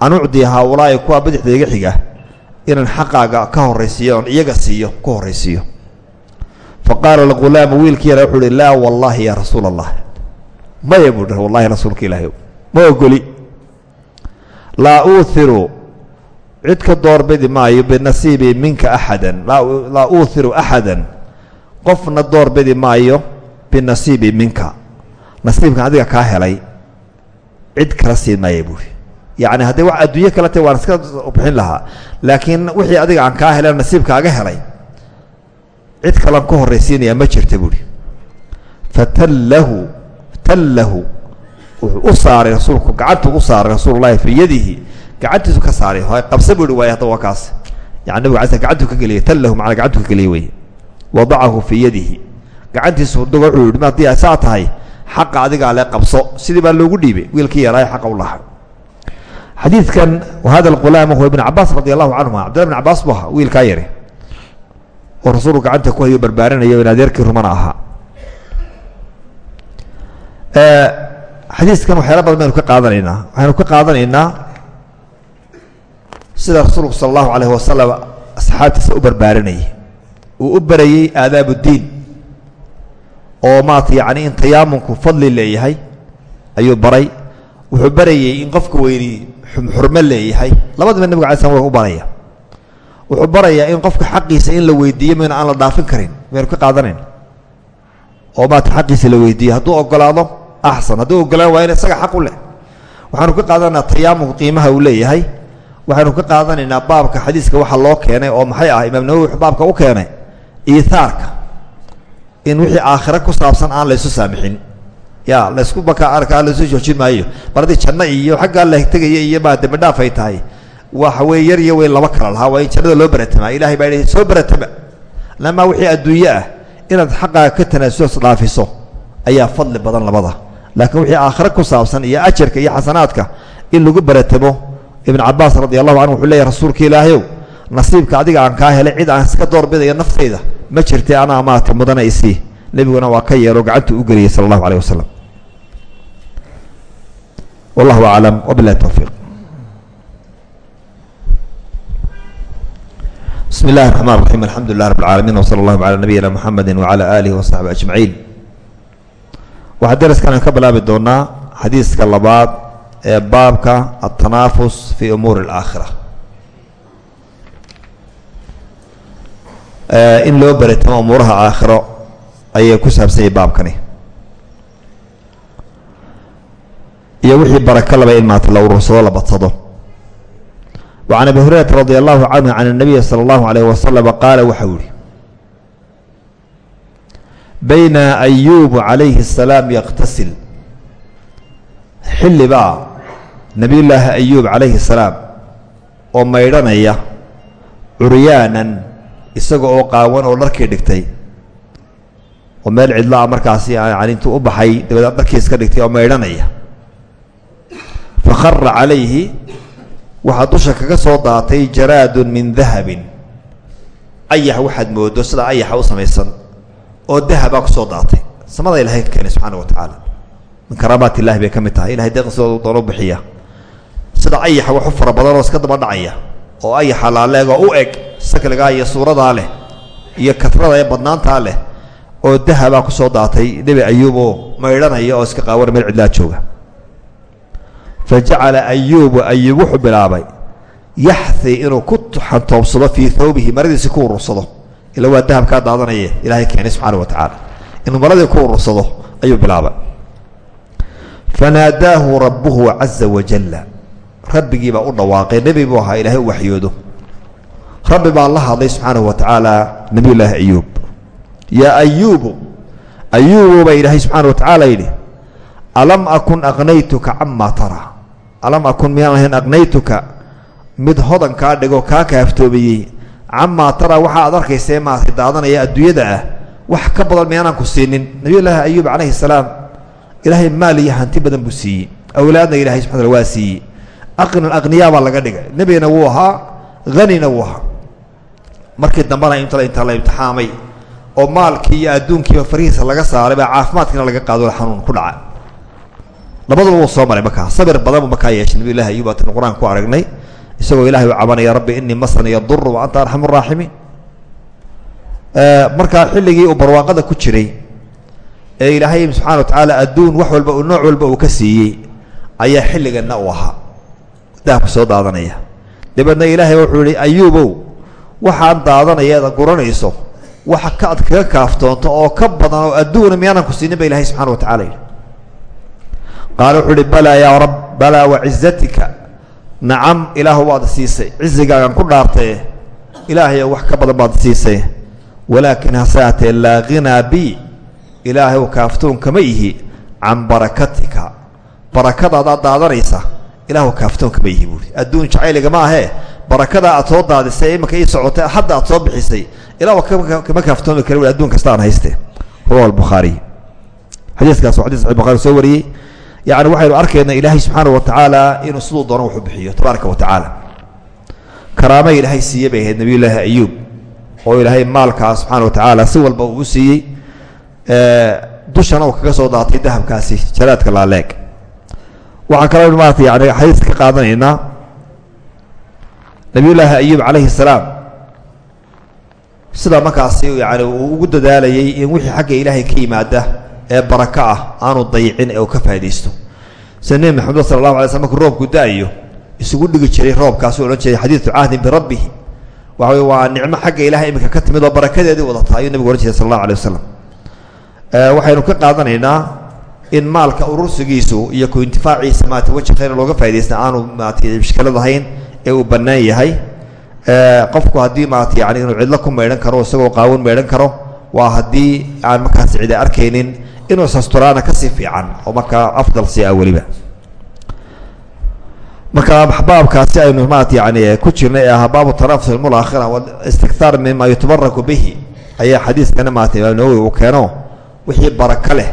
an ucdiya haaulaa'i kuwa bidixda iga xiga inaan xaqaaga ka horraysiiyo oon iyaga siiyo ku horraysiiyo. Fa qaala alghulaamu wiilkii yara wuxuu uhi laa wallaahi yaa rasuula allah maya buu dhi wallahi rasuulka ilaahay ma ogoli. Laa uuhiru cid ka doorbidi maayo binasiibii minka axadan laa uuhiru axadan qofna doorbidi maayo binasiibii minka. Nasiibkan adiga kaa helay cid kala siin maaya buuri yacni haddii wax adduunyo kale tahy waan iska bixin lahaa laakiin wixii adiga aan kaa helen nasiibkaaga helay cid kalan ku horraysiinayaa ma jirta buuri fatallahu tallahu wuxuu u saaray rasuulku gacantuu u saaray rasuululahi fii yadihi. Gacantiisu ka saaray qabsa buu hi hadda waa kaas. Yani nabigu ala gacantuu ka geliyay tallahu macnaa gacantuu ka geliyay weye wadacahu fii yadihi gacantiisu duga wuxuu yihi haddii ay saa tahay xaqa adigaa le qabso. Sidii baa loogu dhiibay wiilkii yaraaye xaqa u lahaa. Xadiidkan hada alghulaam huwa ibn cabaas radi allahu canhuma cabdillah bn cabaas bu ahaa wiilkaa yari oo gacanta ku hayo barbaarinayo in adeerkii rumana ahaa. Xadiiskan waxyaala badan baynu ka qaadanaynaa. Waxaynu ka qaadanaynaa sida rasuulku sala allahu alayh wasalam asxaabtiisa u barbaarinayay uu u barayey aadaab oo maarata yacni in tayaamunku fadli leeyahay ayuu baray. Wuxuu barayey in qofka weyni xurmo leeyahay. Labadiba nebiga alay slam baraya. Wuxuu barayaa in qofka xaqiisa in la weydiiyo mayna aan la dhaafin karin maynu ka qaadanayn oo maarata xaqiisa la weydiiyo. Hadduu ogolaado axsan. Hadduu ogolaan waa in isaga xaq u leh. Waxaanu ka qaadanaynaa tayaamunku qiimaha uu leeyahay. Waxaynu ka qaadanaynaa baabka xadiiska waxa loo keenay oo maxay ah imaam nawowi baabka u keenay. Iihaarka in wixii aakhira ku saabsan aan laysu saamixin. Ya laysku baka arkaa laysu joojin maayo. Mar haddii janno iyo xaggaa la tegaya iyo maa dembi dhaaf ay tahay. Waxa weye yar iyo weyn laba kala lahaa waa in jannada loo baratamaa ilahay baa yihi soo baratama. Lamaa wixii adduunye ah inaad xaqaaga ka tanaasulas dhaafiso. Ayaa fadli badan labada. Laakiin wixii aakhira ku saabsan iyo ajarka iyo xasanaadka in lagu baratamo ibn cabaas radi allahu canhu wuxuu leeyahy rasuulka ilaahayow nasiibka adiga aan kaa helay cid aan iska doorbidayo naftayda ma jirta anaa maarata mudana isii nebiguna waa ka yeelo gacantuu u geliyay sala allahu aleyh wasalam wallahu aclam wabilahi towfiiq bismi illahi raxmaan raxiim alxamdu lilah rabbi alcaalamiin wsala allahu ala nabiyina muxamedi wacala aalihi wasaxbi ajmaciin waxaa daraskan ka bilaabi doonaa xadiiska labaad ee baabka altanaafus fii umuuri alaakhira in loo beretamo umuuraha aakhiro ayay ku saabsanyay baabkani iyo wixii barako laba in maata la urursado la badsado وعن أبي هريرة رضي الله عنه عن النبي صلى الله عليه وسلم قال waxau yihi بين أيوب عليه السلام يqتasil xili baa نabiy للaahi أيوب عalayه السلاam oo maydhanaya curyaanan isaga oo qaawan oo dharkii dhigtay. Oo meel cidlaa markaasi intuu u baxay dabeed dharkii iska dhigtay oo maydhanaya. فakra عalayhi waxaa dusha kaga soo daatay jaraadun min dahabin. Ayax waxaad moodo sida ayaxa u samaysan oo dahabaa ku soo daatay. Samada ilahay ka keenay subxaana wa tacaala. Min karaamaat illahi bay ka mid tahay. Ilahay deeq sidoodu doonu bixiya. Sida ayaxa wax u fara badan oo iska daba dhacaya oo ayaxa laaleegoo u eg sakligaa iyo suuradaa leh iyo katrada ee badnaantaa leh oo dahabaa ku soo daatay nebi ayuub oo maydhanaya oo iska qaawana meel cidlaa jooga. Fajacala ayuubu ayuub wuxuu bilaabay yaxi inuu ku thawbihi maradiisi ku urursado ila waa dahabkaa daadanaye ilaahay keenay subxaana wa tacaala. Inuu maradii ku urursado ayuu bilaabay. Fanaadaahu rabbuhu caza wajalla rabbigii baa u dhawaaqay nebi buu ahaa ilaahay u waxyoodo rabbi baa la hadlay subxaanahu wa tacaala nabiy llaahi ayuub. Yaa ayuubu ayuubu baa ilaahay subxaana wa tacaala yidhi alam akun aqnaytuka camaa taraa alam akun miyaan ahayn aqnaytuka mid hodan kaa dhigo kaa kaaftoomiyey camaa taraa waxa aad arkaysae maartay daadanaya adduunyada ah. Wax ka badan miyaanaan ku siinin. Nabiyullaahi ayuub calayhi salaam ilaahay maal iyo hanti badan buu siiyey. Awlaadna ilahay subxana waa siiyey. Aqnan aqniyaa baa laga dhigay. Nebigana wuu ahaa hanina wuu ahaa markii dambena inta inta la imtixaamay oo maalkii iyo adduunkiiba farihiisa laga saaray baa caafimaadkiina laga qaado xanuun ku dhaca. Labadaba wuu soo maray markaa. Sabir badan buu markaa yeeshay. Nabi ilahi ayub aatan qur'aan ku aragnay isagoo ilahay u cabanaya rabbi inii masaniya duru wa anta arxamu raaximiin markaa xilligii uu barwaaqada ku jiray ee ilaahay subxana wa tacaala adduun wax walba nooc walba uu ka siiyey ayaa xilligana u ahaa. Dahabka soo daadanaya. Dabeedna ilaahay wuxuu yihi ayuubow waxaan daadanaya eeda guranayso waxa ka ad kaga kaaftoonto oo ka badan oo adduuna miyaanan ku siinin ba ilahay subxana wa tacala yidhi. Qaala wuxuu uhi balaa yaa rab balaa wacizatika nacam ilaahu waad siisay. Cizigaagan ku dhaartaye ilaahayo wax ka badan baad siisay. Walaakin hase haatee laa ghinaa bi. Ilaahayu kaaftoon kama ihi. Can barakatika. Barakadaadaad daadanaysa ilaahu kaaftoon kama ihi buuri adduun jacayligama ahee barakadaa aad soo daadisay imanka ii socotay hadda aad soo bixisay ilahu kama kaaftoomi kara ui adduun kasta hayste. Rawa albukhaariy xadiiskaas waa xadis bukhari soo wariyey. Yani waxaynu arkaynaa ilaahay subxaana wa tacaala inuu siduu doono waxu bixiyo tabaaraka wa tacaala. Karaama ilaahay siiye bay ahayd nabiy llaahi ayuub oo ilaahay maalkaas subxaana wa tacaala si walba uu u siiyey dushana uu kaga soo daatay dahabkaasi jaraadka laaleeg. Waxaan kaloo maarata yani xadiiska ka qaadanaynaa nabiy llaahi ayuub calayhi salaam. Sida markaasi yani uu ugu dadaalayay in wixii xagga ilaahay ka yimaada ee barako ah aanu dayicin ee ka faa'idaysto sida maxamed sala allahu alay sl markuu roobku isugu dhigi jiray roobkaasuu odhan jiray xadiidu cahdin birabbihi waxa wey waa nicmo xagga ilahay iminka ka timid oo barakadeedii wadata ayuu nebigu odhan jiray sala allahu alay wasalam waxaynu ka qaadanaynaa in maalka urursigiisu iyo ku intifaaciisa maarata weji looga faa'idaysta aanu maarata mushkilad ahayn ee uu bannaan yahay qofku haddii maarata yani inuu cidlo ku maydhan karo isagoo qaawan maydhan karo waa haddii aan markaas cida arkaynin inuu sasturaana ka sii fiican oo markaa afdal si ah weliba. Marka baabkaasi aynu maarata yani ku jirnay ee ahaa baabu tanafus ilmul aakhira waistikhaar mima yutabaraku bihi ayaa xadiiskana maarata imaam nawowi uu keeno wixii barako leh.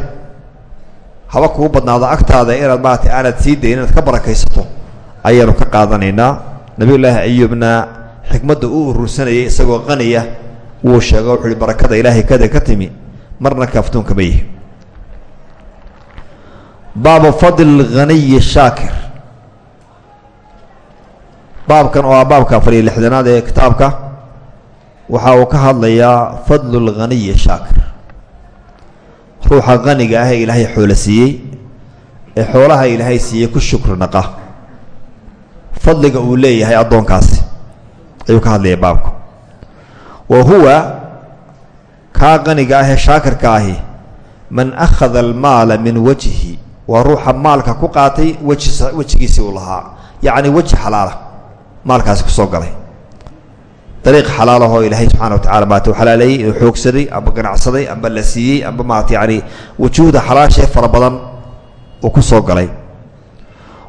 Haba kugu badnaado agtaada inaad maarata aanad sii dayn inaad ka barakaysato ayaanu ka qaadanaynaa nabiyullaahi ayuubna xikmadda u urursanayay isagoo qaniya wuu sheego wuxu uhi barakada ilaahay kada ka timi marna kaaftoon kama yihi. Baabu fadl haniyi shaakir. Baabkan oo ah baabka afar iyo lixdanaad ee kitaabka waxa uu ka hadlayaa fadlu اlghaniyi shaakir. Ruuxa qaniga ah ee ilaahay xoolo siiyey ee xoolaha ilaahay siiyey ku shukri naqa fadliga uu leeyahay addoonkaasi. Ayuu ka hadlaya baabku wa huwa kaa qaniga ah ee shaakirka ahi man akhada almaala min wajhi waa ruuxa maalka ku qaatay wejigiisii uu lahaa. Yacni weji xalaala maalkaasi ku soo galay. Dariiq xalaalahoo ilaahay subxana wa tacala u xalaaleeyey inuu xoogsaday amba ganacsaday amba la siiyey amba maarata yacni wujuuhda xalaashee fara badan uu ku soo galay.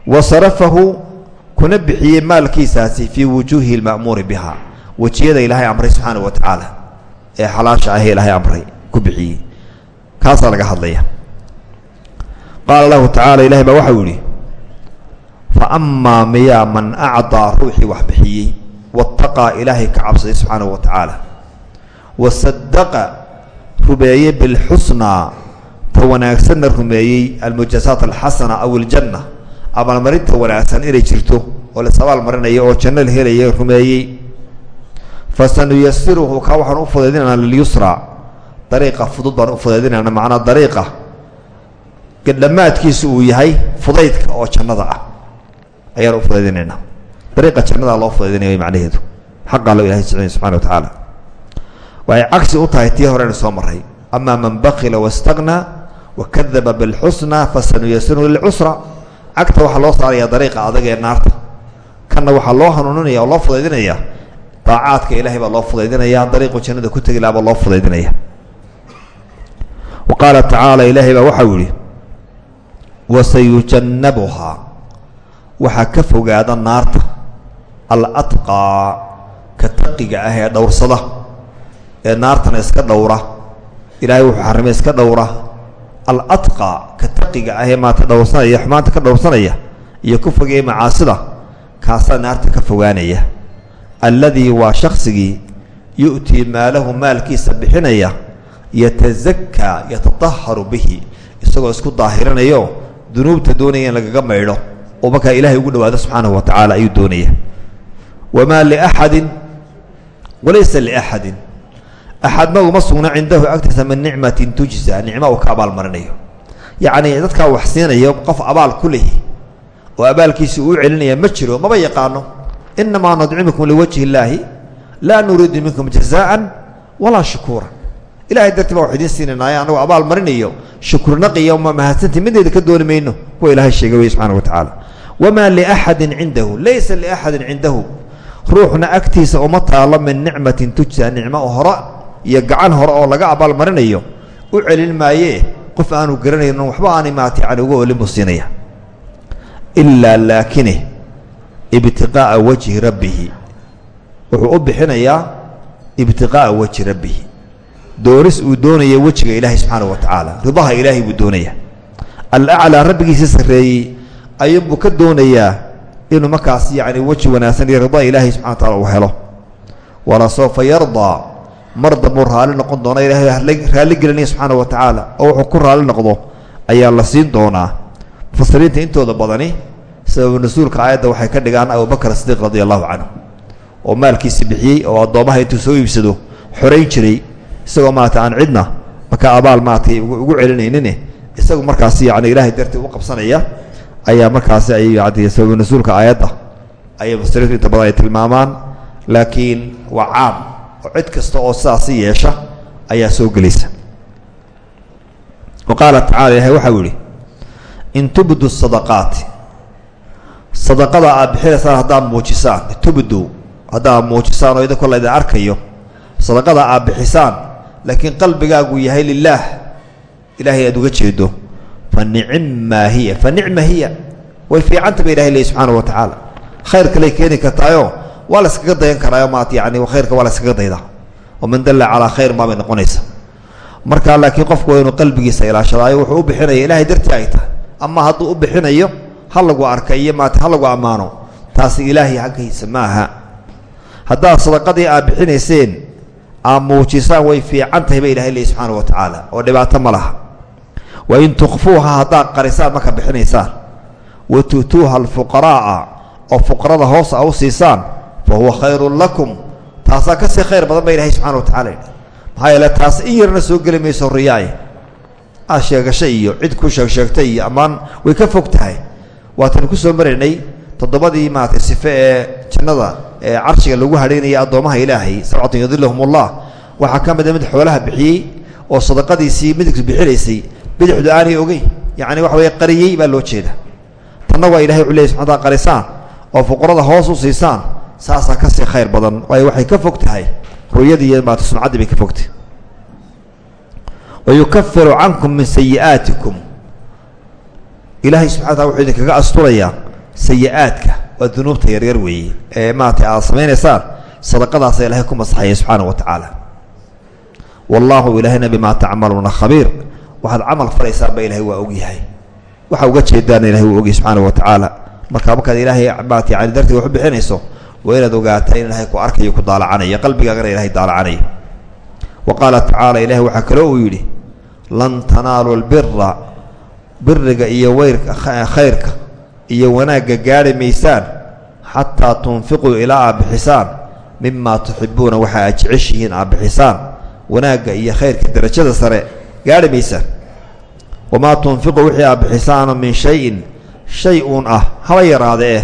Wa sarafahu kuna bixiyey maalkiisaasi fii wujuuhi lma'muuri biha. Wejiyada ilaahay amray subxaana wa tacaala ee xalaasha ahee ilaahay amray ku bixiyey. Kaasaa laga hadlaya qaala lahu tacaala ilahay baa waxau yidhi fa amaa miyaa man acdaa ruuxii wax bixiyey wataqaa ilaahay ka cabsaday subxaanahu wa tacaala wa sadaqa rumeeyey bilxusnaa ta wanaagsanna rumeeyey almujasaat alxasana aw iljanna abaalmarinta wanaagsan inay jirto oo las abaalmarinaya oo janno la helaya rumeeyey. Fasanuyasiruhu kaa waxaan u fudaydinaynaa lilyusra dariiqa fudud baan u fudaydinayna macnaa dariiqa dhammaadkiisu uu yahay fudaydka oo jannada ah. Ayaan u fudaydinaynaa dariiqa jannadaa loo fudaydinaya macnaheedu. Xaqaa loo ilahay sicin subxana wa tacaala waxay cagsi u tahay tii horena soo maray amaa man bakila wastaqnaa wakadaba bilxusnaa fasanuyasiruhu lilcusra cagta waxaa loo saarayaa dariiqa adag ee naarta. Kanna waxaa loo hanuuninaya oo loo fudaydinaya. Daacaadka ilaahay baa loo fudaydinaya dariiqu jannada ku tegi lahaa baa loo fudaydinaya. Wa qaala tacaala baa waxau yihi wasayujannabuhaa waxaa ka fogaada naarta alatqaa ka taqiga ah ee dhowrsada ee naartana iska dhowra. Ilaahay wuxuu xarimay iska dhowra alatqa ka taqiga ah ee maata dhowrsanaya xumaanta ka dhowrsanaya iyo ku fogeeya macaasida kaasaa naarta ka fogaanaya. Alladii waa shaksigii yu'tii maalahu maalkiisa bixinaya yatasakaa yatadaharu bihi isagoo isku daahirinayo dunuubta doonaya in lagaga maydho oo markaa ilaahay ugu dhawaado subxaanahu wa tacaala ayuu doonaya. Wamaa liaxadin walaysa liaxadin axadna uma sugna cindahu agtiisa min nicmatin tujza nicmo uu ka abaalmarinayo yacnii dadkaa wax siinayo qof abaal ku lehi oo abaalkiisa uu celinaya ma jiro maba yaqaano inamaa nudcimukum liwajhi illaahi laa nuriidu minkum jazaan walaa shukuura ilahay dartii baa wax idiin siinanaayo anagoo abaal marinayo shukurnaqi ma mahadsanti mideeda ka dooni mayno kuwa ilaahay sheegay wey subxana wa tacaala wamaa liaxadin cindahu laysa liaxadin cindahu ruuxna agtiisa uma taalo min nicmatin tujsa nicmo hore iyo gacan hore oo laga abaal marinayo u celin maayee qof aanu garanayno waxba aanay maata yani uga olin buu siinaya ilaa laakine ibtiqaa'a wajhi rabbihi. Wuxuu u bixinayaa ibtiqaa'a wajhi rabbihi. Dooris uu doonaya wejiga ilaahay subxaana wa tacaala ridaha ilaahay buu doonaya. Alaclaa rabbigiisa sarreeyey ayuunbuu ka doonayaa inuu markaas yacni weji wanaagsan iyo ridaha ilaahay subxana wa tacala uu helo. Walasawfa yardaa mar dambuu raalli noqon doona ilaahay raalli gelinaya subxaana wa tacaala oo wuxuu ku raalli noqdo ayaa la siin doonaa. Mufasiriinta intooda badani sababu nasuulka aayadda waxay ka dhigaan abubakar sidiiq radia allahu canhu oo maalkiisi bixiyey oo addoommaha intuu soo iibsado xorayn jiray isagoo maarata aan cidna markaa abaal maaratay ugu celinaynin isagu markaasi yani ilaahay dartii u qabsanaya ayaa markaasi ay sababu nasuulka aayadda ayay mufasiriintu inta tilmaamaan laakiin waa caam oo cid kasta oo sidaasi yeesha ayaa soo gelaysa. Wa qaala tacala ilahay waxau yihi in tubdu sadaqaati. Sadaqada aad bixinaysaan haddaad muujisaan tubdu haddaad muujisaan oo idinkoo laydin arkayo sadaqada aad bixisaan laakiin qalbigaagu yahay lilaah ilaahay aad uga jeedo fa nicmaa hiya fa nicma hiya way fiicanta ba ilahay leey subxaana wa tacaala khayr kaley keeni kartaayo waa la yskaga dayan karaayo maat yani khayrka waa la yskaga daydaa waman dalla calaa khayr maabay noqonaysa. Marka laakiin qofku waa qalbigiisa ilaashadaayo wuxuu u bixinaya ilahay dartii ama hadduu u bixinayo ha lagu arka iyo maata ha lagu ammaano. Taasi ilaahay xaggiisa ma aha. Sadaqadii aad bixinayseen aad muujisaan way fiican tahay ba ilahay leey subxaana wa tacaala. Oo dhibaato ma laha. Wa in tukfuuha haddaad qarisaan marka bixinaysaan wa tu'tuuha alfuqaraa'a oo fuqarada hoos a u fa huwa khayrun lakum taasaa ka sii khayr badan ba ilahay subxana wa tacala yidhi maxaa yeele taas in soo geli mayso riyaay sheegasho iyo cid ku sheegsheegtay iyo ammaan way ka fog tahay waatan ku soo maraynay toddobadii maaragtay sife ee jannada ee carshiga lagu hadhaynaya addoomaha ilaahay sabcatun yadilahum ullah waxaa ka mida mid xoolaha bixiyey oo sadaqadiisii midigtu bixinaysay bidixdu aanay ogeyn yacni waxa weye qariyey baa loo jeeda tanna waa ilahay wuxuu tala qarisaan oo fuqarada hoos u siisaan saasaa ka sii khayr badan waayo waxay ka fog tahay ru'yadii iyo maarata sumcaddii bay ka fogtahay wayukafiru cankum min sayi'aatikum. Ilaahay subxana tala wuxuu idinkaga asturayaa sayi-aadka waa dunuubta yaryar weeye. Ee maarata aad samaynaysaan sadaqadaasa ilahay ku masaxaya subxaana wa tacaala wallaahu ilaahayna bimaa tacmaluuna khabiir. Waxaad camal falaysaan ba ilahay waa ogyahay waxa uga jeedaana ilahay wuu ogyahay subxaana wa tacaala marka markaad ilaahay maarata yani darteed wax u bixinayso waa inaad ogaataa in ilaahay ku arkayo ku daalacanayo qalbigaagana ilahay daalacanayo wa qaala tacaala ilahay waxaa kaloo uu yidhi lan tanaalu lbira biriga iyo weyrka khayrka iyo wanaagga gaari maysaan xataa tunfiquu ilaa aad bixisaan mimaa tuxibuuna waxa aad jeceshihiin aad bixisaan wanaagga iyo khayrka darajada sare gaari maysaan. Wamaa tunfiqu wixii aad bixisaano min shayin shay uun ah haba yaraade eh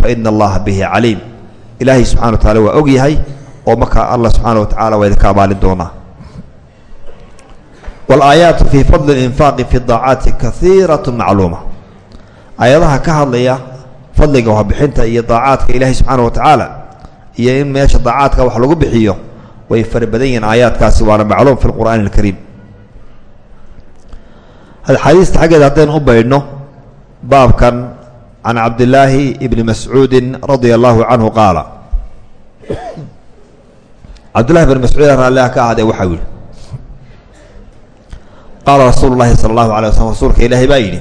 fa ina bihi caliim ilaahay subxana wa tacala waa og yahay oo markaa allah subxaana wa tacala waa idinka abaalin doonaa walaayaatu fii fadli linfaaqi fi daacaati kaiiratu macluuma. Aayadaha ka hadlaya fadliga waxbixinta iyo daacaadka ilaahay subxaana wa tacaala iyo in meesha daacaadka wax lagu bixiyo way fara badan yihiin aayaadkaasi waana macluum fi lqur'aani alkariim. Axaadiista xaggeeda haddaynu u baydhno baabkan can cabdillaahi ibni mascuudin radia allahu canhu qaala cabdullahi bn mascuud raalliha ka ahaadee waxau yidhi qaala rasuulu llahi sala allahu alay waslm rasuulka ilaahay baa yidhi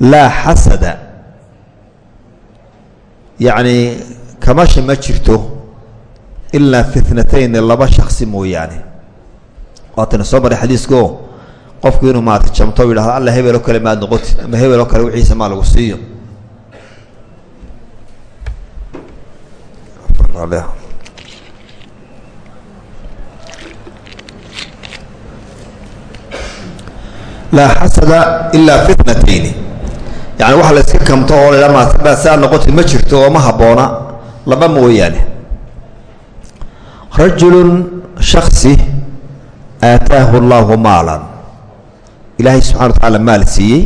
laa xasada yacnii kamashi ma jirto ilaa fitnatayni laba shaksi mooyaane waatana soo maray xadiiskao qofku inuu maarata jamto yidhahdo alla hebeloo kale maad noqoti ama hebeloo kale wixiisa maa lagu siiyo. Laa xasada ilaa fitnatayni yani waxa la iska kamto oo la maata saa noqoti ma jirto oo ma habboona laba mooyaane. Rajulun shaksi aataahu allahu maalan ilaahay subxana wa tacaala maal siiyey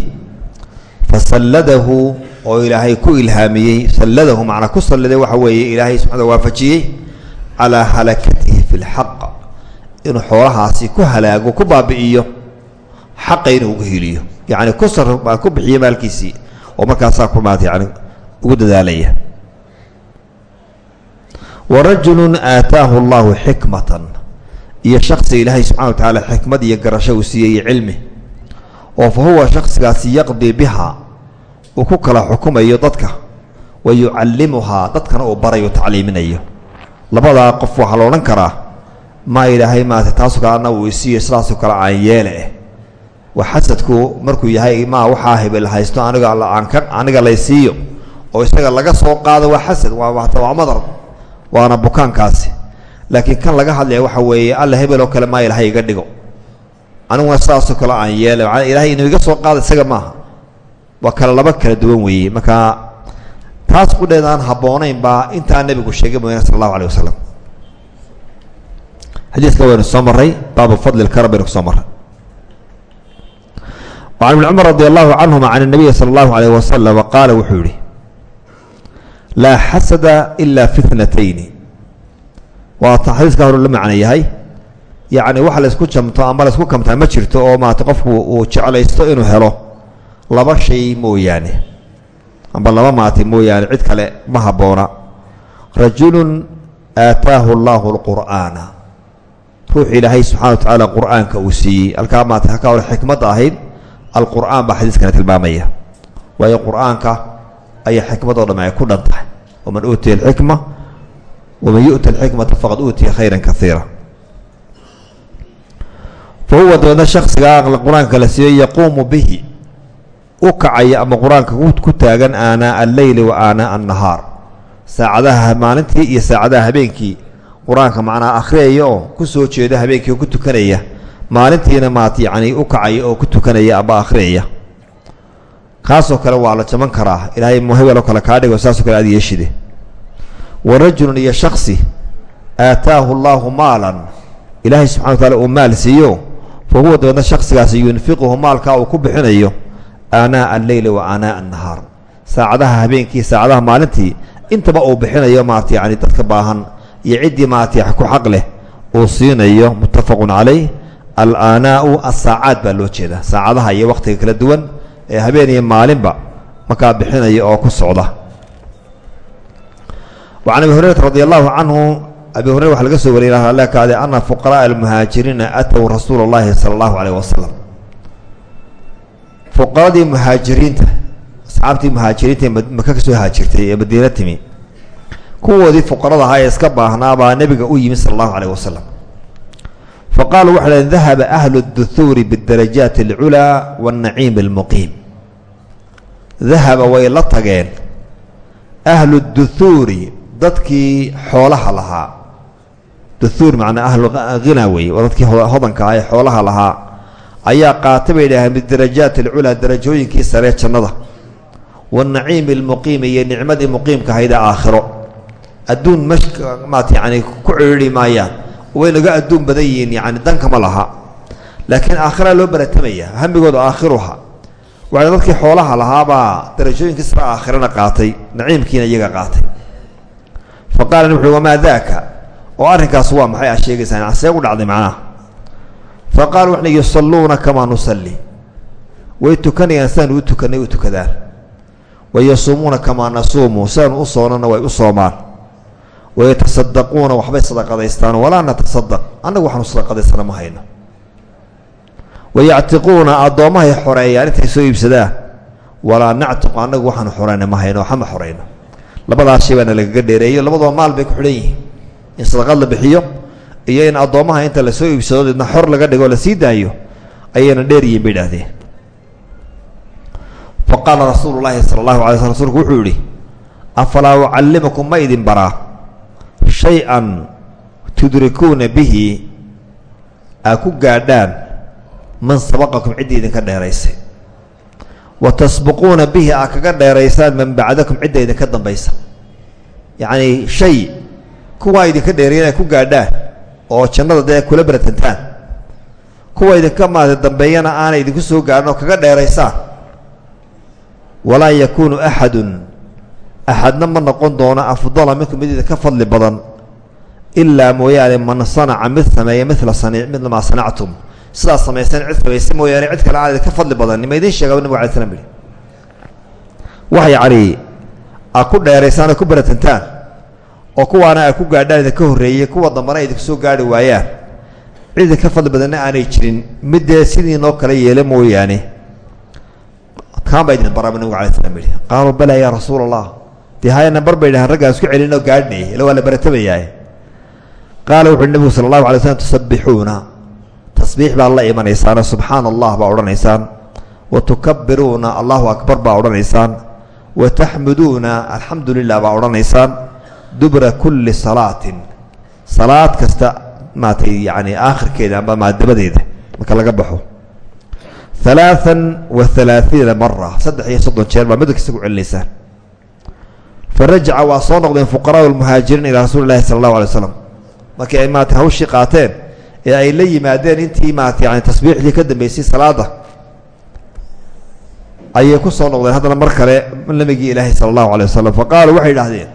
fasalladahu oo ilaahay ku ilhaamiyey salladahu macnaa ku salladay waxa weeye ilaahay subxana waafajiyey calaa halakatihi fi lxaq inuu xoolahaasi ku halaago ku baabi'iyo xaqa inuu ugu hiliyo yacni ku sar ku bixiyo maalkiisii oo markaasaa ku maata yani ugu dadaalaya. Wa rajulun aataahu allahu xikmatan iyo shaksi ilaahay subxana wa tacaala xikmad iyo garasho uu siiyey cilmi oo fa huwa shaksigaasi yaqdii biha uu ku kala xukumayo dadka wa yucallimuhaa dadkana uu barayo tacliiminayo. Labadaa qof waxaa la odhan karaa ilaahay maata taasu kalena uu isiiyo sidaasoo kale aan yeele eh. Waa xasadku markuu yahay maa waxaa hebel haysto aniga aan ka aniga laysiiyo oo isaga laga soo qaado waa xasad waa madar waana bukaankaasi. Laakiin kan laga hadlaya waxa weeye alla hebeloo kale maa ilahay iga dhigo aniguna saasoo kale aan yeela maana ilaahay inuu iga soo qaada isaga maaha. Waa kale laba kala duwan weeye. Marka taas qudheeda aan habboonayn baa intaa nebigu sheegay mooyane sal allahu aleh wasalam xadiiska waynu soo maray baabu fadli karam baynu ku soo maray an ibni cumar radi allahu canhuma can nabiyi sala allahu alayh wasalam qaala wuxuu yihi laa xasada ila fitnatayni. Waa xadiiska horu la macno yahay yacni wax laysku jamto ama laysku kamtaa ma jirto oo maarata qofku uu jeclaysto inuu helo laba shay mooyaane. Amba laba maarata mooyaane cid kale ma habboona rajulun aataahu allaahu alqur'aana. Ruuxu ilaahay subxana wa tacaala qur'aanka uu siiyey. Halkaa maarata halkaa hore xikmadda ahayd alqur'aan baa xadiiskana tilmaamaya. Waayo qur'aanka ayaa xikmadoo dhamme ay ku dhan tahay. Waman uutiya alxikma waman yu'ta alxikmata faqad uutiya khayran kaiira fa huwa dabeedna shaksiga aqla qur'aanka la siiyey yaquumu bihi u kacaya ama qur'aanka ku taagan aanaa alleyli wa aanaa annahaar saacadaha maalintii iyo saacadaha habeenkii qur'aanka macnaha akhriyaya oo ku soo jeeda habeenkii oo ku tukanaya maalintiina maat yacni u kacaya oo ku tukanaya aba akhriyaya kaasoo kale waa la jaban karaa ilaahay muhebeloo kale kaa dhigo saasoo kale aad yeeshide wa rajulun iyo shaksi aataahu allaahu maalan ilaahay subxana wa taala uu maal siiyo fa huwa dabeedna shaksigaasi yunfiquhu maalkaa uu ku bixinayo aanaa'a alleyli wa aanaa'a annahaar. Saacadaha habeenkii saacadaha maalintii intaba uu bixinayo maarata yani dadka baahan iyo ciddii maarata ku xaq leh uu siinayo muttafaqun calayh alaanaa'u asaacaad baa loo jeedaa. Saacadaha iyo wakhtiga kala duwan ee habeen iyo maalinba markaa bixinaya oo ku socda. Can abi hurayrata radi allahu canhu abi hurere waxaa laga soo wariyay ala kacde ana fuqara'a almuhaajiriina atow rasuula llahi sala allahu calayh wasalam fuqaradii muhaajiriinta asxaabtii muhaajiriinta maka ka haajirtay ee madiina timi kuwoodii fuqarada ahaa ee iska baahnaa baa nebiga u yimi sala allahu calayh wasalam fa qaaluu waxay dhaheen dahaba ahlu duhuuri bidarajaati alculaa waannaciimi almuqiim. Dahaba way la tageen ahlu duhuuri dadkii xoolaha lahaa duhuur macnaa ahlu hina weeye waa dadkii hodanka ah ee xoolaha lahaa ayaa qaatay bay dhaheen bidarajaati alculaa darajooyinkii saree jannada. Waanaciimi almuqiimi iyo nicmadii muqiimka ahaydee aakhiro. Adduun mash maat yacani ku cidhiiri maayaan way adduun badan yihiin yacani dankama laha. Laakiin aakhiraa loo baratamaya hamigooda aakhiruha waxay dadkii xoolaha lahaabaa darajooyinkii sare aakhirana qaatay naciimkiina iyaga qaatay. Fa qaala wuxuui wamaa daaka oo arrinkaas waa maxay aa sheegaysaan? See u dhacday macnaha. Fa waxna yusalluuna kamaa nusalli. Way tukanayaan sidaanu u tukannay u tukadaan wa yasuumuuna kamaa nasuumu sidaanu u soonana way u soomaan. Wayatasaddaquuna waxbay sadaqadaystaan walaa natasadaq annagu waxaanu sadaqadaysana ma hayno wayactiquuna addoommahay xoreeyaan intay soo iibsadaan walaa nactiqu annagu waxaanu xoreyna ma hayno waxama xoreyno labadaas baana lagaga dheereeyo labadaba maal bay ku xidhan yihiin in sadaqad la bixiyo iyo in addoommaha inta la soo iibsado deedna xor laga dhigo la sii daayo ayayna dheer yihiin bay idhahdeen fa qaala sala allahu alay sl rsulku wuxuu yidhi afalaa ucallimakum ma idin baraa? Shay-an tudrikuuna bihi aa ku gaadhaan man sabaqakum ciddii idinka dheeraysay. Wa tasbiquuna bihi aa kaga dheeraysaan man bacdakum cidda idinka dambaysa. Yacnii shay kuwaa idinka dheereeya inay ku gaadhaan oo jannada dee kula baratantaan. Kuwa idinka maada dambeeyana aanay idinku soo gaadhin oo kaga dheeraysaan walaa yakuunu axadun. Axadna ma noqon doono afdala minkum mid idinka fadli badan. Ilaa mooyaane man sanaca mid sameeya mila sani midla maa sanactum. Sidaas samayseen cid samaysa mooyaane cid kale aan idinka fadli badan. Ma idin sheega nabig alay slam yihi wax yacni aa ku dheeraysaan oo ku baratantaan oo kuwaana ay ku gaadhaan idinka horreeyey kuwa dambana idinku soo gaari waayaan. Cid idinka fadli badanna aanay jirin middee sidii noo kala mooyaane. Kaan baa idin baraaba nabigu alay slam yihi qaaluu balaa yaa nambar bay dhahaan raggaan isku celinoo gaadhnay ila waa la baratamayaaye. Qaala wuxu uhi nebigu sala allahu alay tusabbixuuna tasbiix baad la imanaysaano subxaana baa odhanaysaan. Wa tukabbiruuna allahu akbar baa odhanaysaan. Wa taxmuduuna alxamdu baa odhanaysaan dubra kulli salaatin. Salaad kasta maatay yacni aakhirkeeda amba maadabadeeda marka laga baxo. Alaaan wa alaaiina mara saddex iyo soddon jeer baa midka isagu celinaysaan fa rajaca waa soo noqdeen fuqaraau lmuhaajiriin ilaa rasuuli lahi sala allahu alay waslam markii ay maata hawshii qaateen ee ay la yimaadeen intii maata yani tasbiixdii ka dambeysay salaada ayay ku soo noqdeen haddana mar kale nabigii ilaahi sala allahu alay wasalam fa qaaluu waxay idhahdeen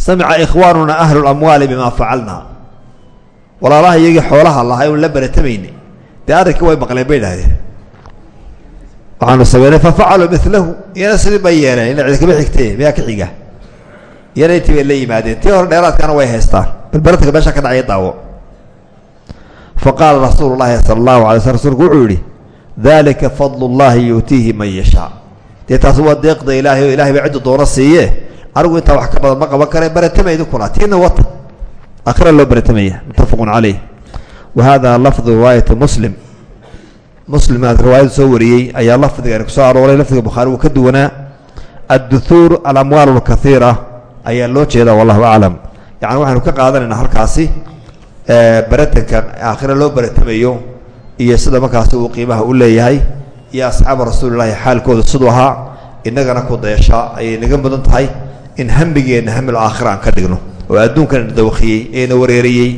samica ikhwaanuna ahlu lamwaali bimaa facalna walaalaha iyagii xoolaha lahaa inu la baratamayne dee arrinkii way maqleen bay idhahdeen waxaanu sameynay fa facaluu milahu iyana sidii bay yeeleen ina cid kama xigtee miyaa ka xiga iyana intii bay la yimaadeen tii hore dheeraadkaana way haystaan bal baratanka meesha ka dhacaya daawo fa qaala rasuulu llaahi sala allahu alay sl rsulku wuxuu yidhi daalika fadlu anigu intaa wax ka badan ma qaban kare baratama idinkuna tiina wata akhira loo baratamaya. Muttafaqun caleyh wa hada lafdu riwaayati muslim. Muslim aad riwaayadu soo wariyey ayaa lafdigan ku soo arooray. Lafdiga bukhaari wuu ka duwanaa. Adduhuur alamwaal alkaiira ayaa loo jeeda wallahu aclam yani waxaynu ka qaadanaynaa halkaasi baratankan aakhira loo baratamayo iyo sida markaasi uu qiimaha u leeyahay iyo asxaaba rasuulilaahi xaalkooda siduu ahaa innagana ku dayasha ayay naga mudan tahay in hambigeenna hamil aakhira aan ka dhigno oo adduunkan dawakiyey eena wareeriyey.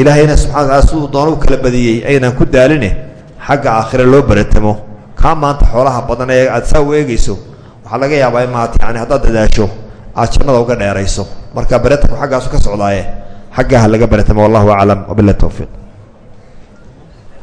Ilaahayna subxana wataala siduu doona u kala badiyey aynan ku daaline xagga aakhira loo baratamo. Kaa maanta xoolaha badan ee aad saa u eegayso waxaa laga yaabaa in maata yani haddaad dadaasho aad jannada uga dheerayso. Marka baratanku xaggaasu ka socdaaye xaggaha laga baratamo wallahu aclam wabilah towfiiq